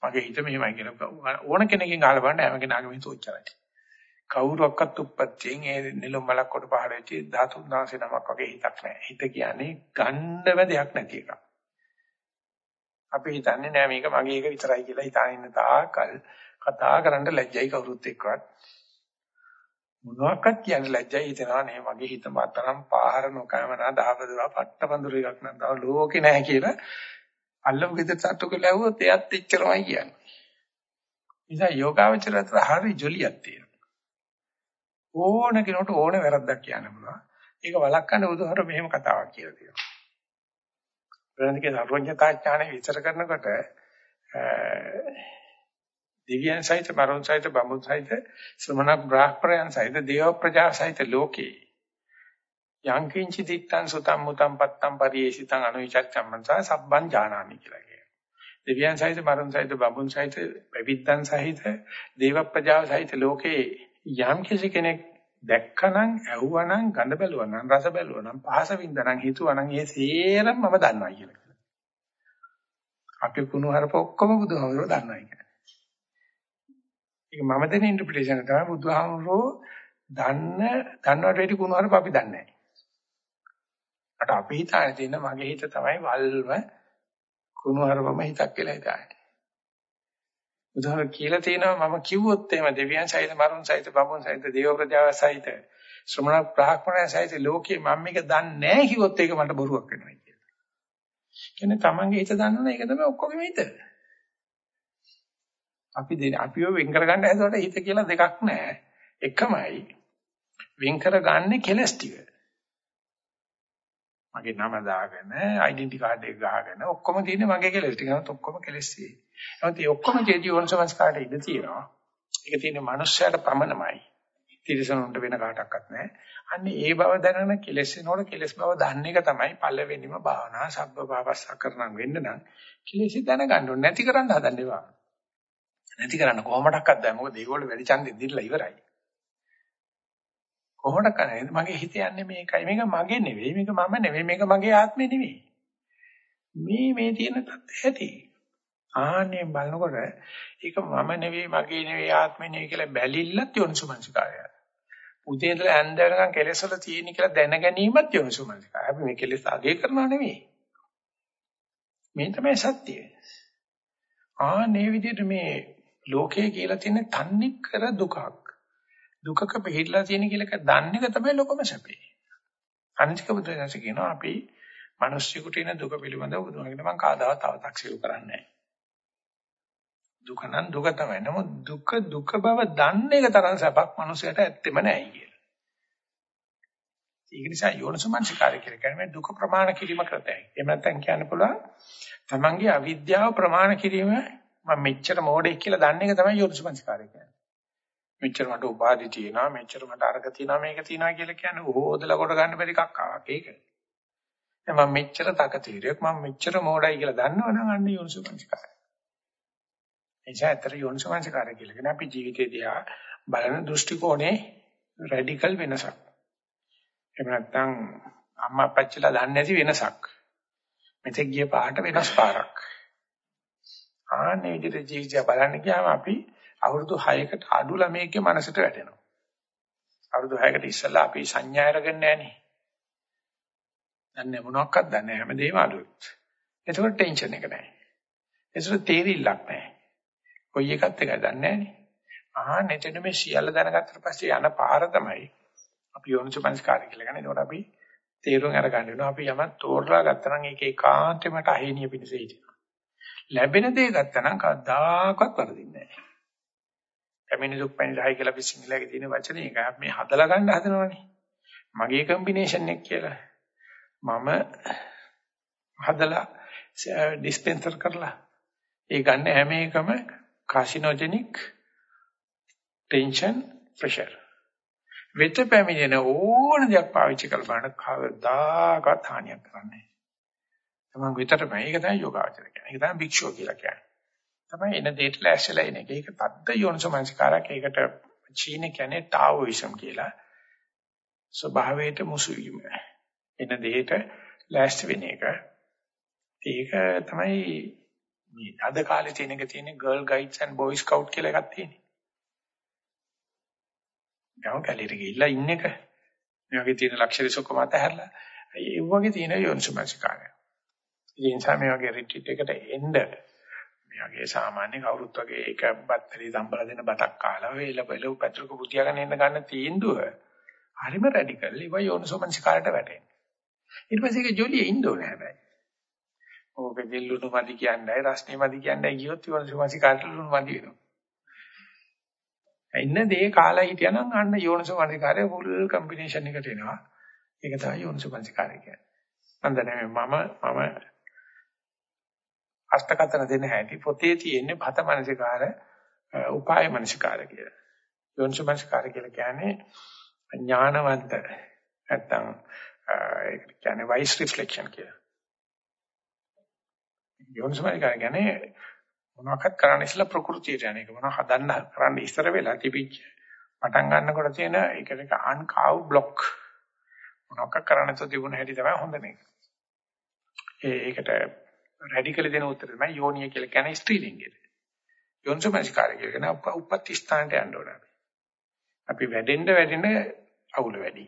මගේ හිත මෙහෙමයි කියලා ඕන කෙනකින් අහලා බලන්න හැම කෙනාගේම හිත උච්චරයි. කවුරක්වත් උප්පත්තියෙන් ඒ නිලුම් මලක් කොට පහළ වෙච්ච ධාතුන් දාසේ නමක් වගේ හිතක් නැහැ. හිත කියන්නේ ගණ්ඩව දෙයක් නැති එකක්. අපි හිතන්නේ නෑ මේක මගේ එක විතරයි කියලා හිතාගෙන ඉන්න තාකල් කතා කරන්න ලැජ්ජයි කවුරුත් එක්කවත් මොනවාක්වත් කියන්න ලැජ්ජයි හිතනවා නේ මගේ හිත මතරම් පාහර නොකෑමනා දහවදවා පට්ටපඳුර එකක් නම් තව ලෝකේ නැහැ කියලා අල්ලමු ගෙදර සට්ටු කියලා ඇහුවොත් එයත් එච්චරමයි කියන්නේ. නිසා යෝගාවචරතර හරි ජොලියක් තියෙනවා. ඕන කෙනෙකුට ඕන වැරද්දක් කියන්න පුළුවන්. ඒක වළක්වන්න බුදුහාර මෙහෙම කතාවක් කියලා තියෙනවා. ප්‍රණිකේ සර්වඥතා ඥානෙ විචාර කරනකොට දිව්‍යයන් සහිත මරුන් සහිත බඹුන් සහිත ශ්‍රමණ බ්‍රාහ්මණයන් සහිත දේව ප්‍රජා සහිත ලෝකේ යං කිංචි දිත්තං සුතං මුතං පත්තං පරියේසිතං අනුවිචක්ඛම් මනසා සබ්බං ඥානාමි කියලා කියනවා. දෙවියන් සහිත මරුන් සහිත බඹුන් සහිත පැවිද්දන් සහිත දේව ප්‍රජාව සහිත ලෝකේ යම් කිසි කෙනෙක් දැක්කනම් ඇහුවනම් ගඳ බැලුවනම් රස බැලුවනම් පහස වින්දනම් හිතුවනම් ඒ සේරම මම දන්නවා කියලා. අපි කුණු හරප ඔක්කොම බුදුහාමුදුරුවෝ දන්නවා කියන්නේ. ඒක මම දෙන ඉන්ටර්ප්‍රිටේෂන් එක තමයි බුදුහාමුදුරුවෝ දන්න දන්නවට වැඩි කුණු හරප අපි දන්නේ නැහැ. අට අපි හිතාගෙන තියෙන මගේ හිත තමයි වල්ම කුණු හරපම හිතක් කියලා හිතාගෙන. බුදුහාම කියලා තියෙනවා මම කිව්වොත් එහෙම දෙවියන් සහිත මරුන් සහිත බඹුන් සහිත දේව ප්‍රජාව සහිත ශ්‍රමණ බ්‍රාහ්මණයන් සහිත ලෝකේ මම මේක දන්නේ නැහැ කිව්වොත් ඒක මට බොරුවක් වෙනවා කියලා. කියන්නේ තමන්ගේ හිත දන්නවනේ ඒක තමයි ඔක්කොගෙම හිත. අපි දෙන අපිව වෙන් කරගන්න හැදුවට හිත කියලා දෙකක් නැහැ. එකමයි වෙන් කරගන්නේ කෙලස් ටික. මගේ නම දාගෙන ඩෙන්ටි කාඩ් එක ගහගෙන ඔක්කොම තියෙන්නේ මගේ කෙලස් ටික. නමුත් ඔක්කොම කෙලස් තියෙන්නේ. නමුත් මේ ඔක්කොම ජීදී ඕනසමස් කාට ඉඳ තියෙනවා. ඒක තියෙන්නේ මනුස්සයාට පමණමයි. තිරසනුන්ට වෙන කාටවත් නැහැ. අන්න ඒ බව දැනන කෙලස් වෙනකොට කෙලස් බව දන්න එක තමයි පළවෙනිම භාවනා සබ්බ භාවස්ස කරනම් වෙන්න නම් කෙලස් දැනගන්න ඕනේ. නැති කරන්න හදන්න එපා. නැති කරන්න කොහොමඩක්වත් බෑ. මොකද ඒගොල්ලෝ වැඩි ඡන්දෙ දීලා ඉවරයි. කොහොමද කරන්නේ? මගේ හිත යන්නේ මේකයි. මේක මගේ නෙවෙයි. මේක මම නෙවෙයි. මේක මගේ ආත්මෙ නෙවෙයි. මේ මේ තියෙන තත්ත්වය ඇති. ආන්නේ බලනකොට ඒක මම නෙවෙයි මගේ නෙවෙයි ආත්මෙ නෙවෙයි කියලා බැලිල්ලත් යොන්සුමංසිකාරය. උදේ ඉඳලා ඇඳ වෙනකන් කෙලෙස් වල තියෙන කියලා දැන ගැනීමත් යොන්සුමංසිකාරය. අපි මේ කෙලෙස් අගය කරනවා නෙවෙයි. මේ තමයි සත්‍යය. ආන්නේ විදිහට මේ ලෝකය කියලා තියෙන තන්නේ කර දුකක්. දුකක පිළිලා තියෙන කියලා දන්න එක තමයි ලොකම සැපේ. අනිතික බුදුරජාණන් කියනවා අපි මිනිස්සුන්ට එන දුක පිළිබඳව බුදුහාමකට මම කාදාවත් අව탁සිරු කරන්නේ නැහැ. දුක නම් දුක තමයි. නමුත් දුක දුක බව දන්න එක තරම් සැපක් මිනිසයාට ඇත්තෙම නැහැ කියලා. ඒක නිසා යෝනිසමංසකාරය කියලා කියන්නේ දුක ප්‍රමාණ කිරීම කරතයි. එහෙම නැත්නම් කියන්න පුළුවන් තමන්ගේ අවිද්‍යාව ප්‍රමාණ කිරීම මම මෙච්චර මෝඩෙක් කියලා දන්න එක තමයි යෝනිසමංසකාරය කියන්නේ. මෙච්චර මට උපාධි තියෙනවා මෙච්චර මට අර්ග තියෙනවා මේක තියෙනවා කියලා කියන්නේ ඕදලා කොට ගන්න බැරි එකක් ආවක් ඒක. දැන් මම මෙච්චර තකතිරයක් මම මෙච්චර මෝඩයි කියලා දන්නවනම් අන්න යෝනිසමංසකාරය. එනිසා ඇතර යෝනිසමංසකාරය කියලා කියන අපි ජීවිතේ දිහා බලන දෘෂ්ටි කෝණේ රැඩිකල් වෙනසක්. එහෙම නැත්නම් අම්මා අපච්චිලා දන්නේ නැති වෙනසක්. මෙතෙක් ගිය පාට වෙනස් පාරක්. ආන්නේ විදිහට ජීවිතය බලන්න ගියාම අපි අවුරුදු 6කට අඩු ළමයෙක්ගේ මනසට වැටෙනවා. අවුරුදු 6කට ඉස්සෙල්ලා අපි සංඥා අරගෙන නැහනේ. දන්නේ මොනවක්වත් දන්නේ නැහැ හැමදේම අඩුයි. ඒකට ටෙන්ෂන් එක නැහැ. ඒකට තේරිල්ලක් නැහැ. කොයි එකත් එකයි දන්නේ නැහනේ. ආ නෙතන මේ සියල්ල දැනගත්තට පස්සේ යන පාර තමයි අපි යෝනිසමනස්කාරය කියලා ගන්න. ඒකට අපි තේරුම් අරගන්න වෙනවා. අපි යමක් තෝරලා ගත්තා නම් ඒක ඒකාන්තෙමට අහිණිය පිණිස හිටිනවා. ලැබෙන දේ ගත්තා නම් කවදාකවත් වරදින්නේ නැහැ. කැමිනි දුක් පැනිරහයි කියලා අපි සිංහලයේ තියෙන වචනේ ඒක අපි හදලා ගන්න හදනවනේ. මගේ කම්බිනේෂන් එක කියලා. මම හදලා ඩිස්පෙන්සර් කරලා ඒ ගන්න හැම එකම කාසිනෝජෙනික් ටෙන්ෂන් ප්‍රෙෂර් වෙත පැමිණෙන ඕන දෙයක් පාවිච්චි කරලා බලන්න කවදාකවත් හානියක් කරන්නේ නැහැ. තමන් විතරම ඒක තමයි යෝගාචර කියන්නේ. ඒක තමයි භික්ෂුව කියලා කියන්නේ. තමයි එන දෙයට ලෑස්තිලා එන එක. ඒක තද්ද යෝනිසමංසකාරක ඒකට චීන කියන්නේ ටාවෝයිසම් කියලා. ස්වභාවයට මුසු වීම. එන දෙයට ලෑස්ති වෙන එක. ඒක තමයි මේ අද කාලේ තියෙන එක තියෙන girl guides and boy scout කියලා එකක් තියෙන්නේ. ගම කැලේට ගිහිල්ලා ඉන්න එක. මේ වගේ තියෙන ලක්ෂණ සොක්කම අතහැරලා ඒ වගේ තියෙන යෝනිසමංසකාරය. ඒ නිසා මේ වගේ රිට්‍රීට් එකට එන්න මේ වගේ සාමාන්‍ය කවුරුත් වගේ එක බත්තරි සම්බල දෙන බතක් කාලා වේල බල පැතුරුක පුතියගෙන එන්න ගන්න තීන්දුව හරිම රැඩිකල්. ඉව යෝනිසෝමනසිකාරට වැටෙන. ඊට පස්සේ ඒක ජොලියේ ඉන්න ඕනේ හැබැයි. ඕක දෙල්ලුණු මදි කියන්නේ රස්නේ මදි කියන්නේ කියොත් යෝනිසෝමනසිකාරට ලුණු මදි වෙනවා. ඉන්න දේ කාලා හිටියනම් අන්න යෝනිසෝමනසිකාරය ෆුල් කම්බිනේෂන් එකට එනවා. ඒක තමයි යෝනිසෝමනසිකාරය කියන්නේ. මම දන්නේ මම මම අෂ්ටකතන දෙන්න හැටි පොතේ තියෙන්නේ භත මනසිකාර උපාය මනසිකාර කියලා. යෝනිස මනසිකාර කියලා කියන්නේ ඥානවන්ත නැත්තම් ඒක කියන්නේ වයිස් රිෆ්ලෙක්ෂන් කියලා. යෝනිස මනසිකාර කියන්නේ මොනවාක්වත් කරන්න ඉස්සලා ප්‍රകൃතියට යන එක මොනවා හදන්න කරන්න ඉස්සර වෙලා තිබිච්ච පටන් ගන්නකොට තියෙන ඒක එක අන්කාව් બ્લોක් මොනවාක් කරන්න තිබුණ හැටි තමයි හොඳ මේක. ඒකට රැඩිකලි දෙන උත්තරය තමයි යෝනිය කියලා කියන්නේ ස්ත්‍රීලිංගය. යෝනිසමනිකාරය කියන උපත් ස්ථානට යන්න ඕන. අපි වැඩෙන්න වැඩෙන්න අවුල වැඩි.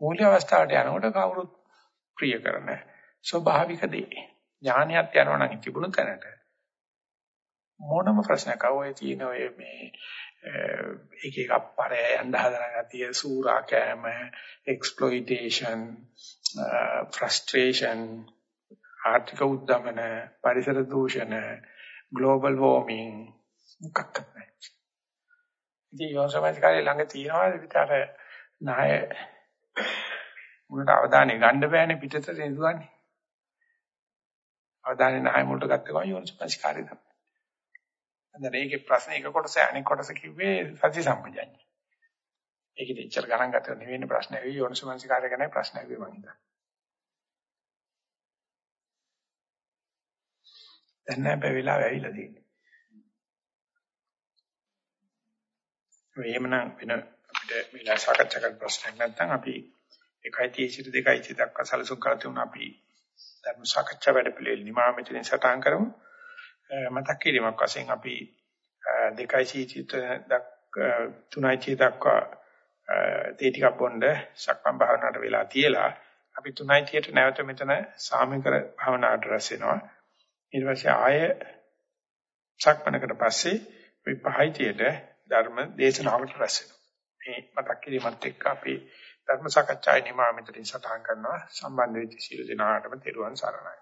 මූලික අවස්ථාවට යනකොට කවුරුත් ප්‍රිය කරන ස්වභාවික දේ. ඥානියත් යනවා නම් තිබුණු තැනට මොනම ප්‍රශ්නයක් අවුවේ තියෙන ඔය මේ එක එක අපරය යන්න හදන ගතිය සූරා කෑම එක්ස්ප්ලොයිටේෂන් ෆ්‍රස්ට්‍රේෂන් ආර්ථික උද්දමන පරිසර දූෂණ ග්ලෝබල් වෝමින් මොකක්ද නැහැ. ඉතින් යෝසමාජිකාරී ළඟ තියෙනවා විතර නාය මුලට අවධානය ගන්න බෑනේ පිටතට එදුවන්නේ. අවධානය නාය මුලට ගත්ත ගමන් යෝනිසමස්කාරය තමයි. දැන් මේකේ ප්‍රශ්න එක කොටස අනෙක් කොටස කිව්වේ සති සම්පජඤ්ඤය. ඒකෙත් එච්චර ගණන් ගන්න නෙවෙයි ප්‍රශ්න ඇවි යෝනිසමස්කාරය ගැන ප්‍රශ්න ඇවි මං හිතන්නේ. දැන් නැහැ වෙලාව ඇවිල්ලා තියෙන්නේ. එහෙමනම් වෙන අපිට මේලා සාකච්ඡා කරන්න ප්‍රශ්නයක් නැත්නම් අපි 1.30 සිට 2.30 දක්වා සැලසුම් කරලා තුන අපි ධර්ම සාකච්ඡා වැඩ පිළිවෙල නිමා මෙතනින් සටහන් කරමු. මතක් කිරීමක් වශයෙන් අපි 2.30 සිට 3.30 දක්වා තේ ටිකක් බොන්න සක්මන් භාවනාවට වෙලා තියලා අපි 3.30ට නැවත මෙතන සාමිකර භාවනාවට රැස් වෙනවා. ඊට පස්සේ ආය සක්මනකට පස්සේ අපි 5.30ට ධර්ම දේශනාවට රැස් වෙනවා. මේ මතක් කිරීමත් එක්ක අපි ධර්ම සාකච්ඡාවේ නිමා මෙතනින් සටහන් කරනවා සම්බන්ධ වෙච්ච සියලු දෙනාටම තෙරුවන් සරණයි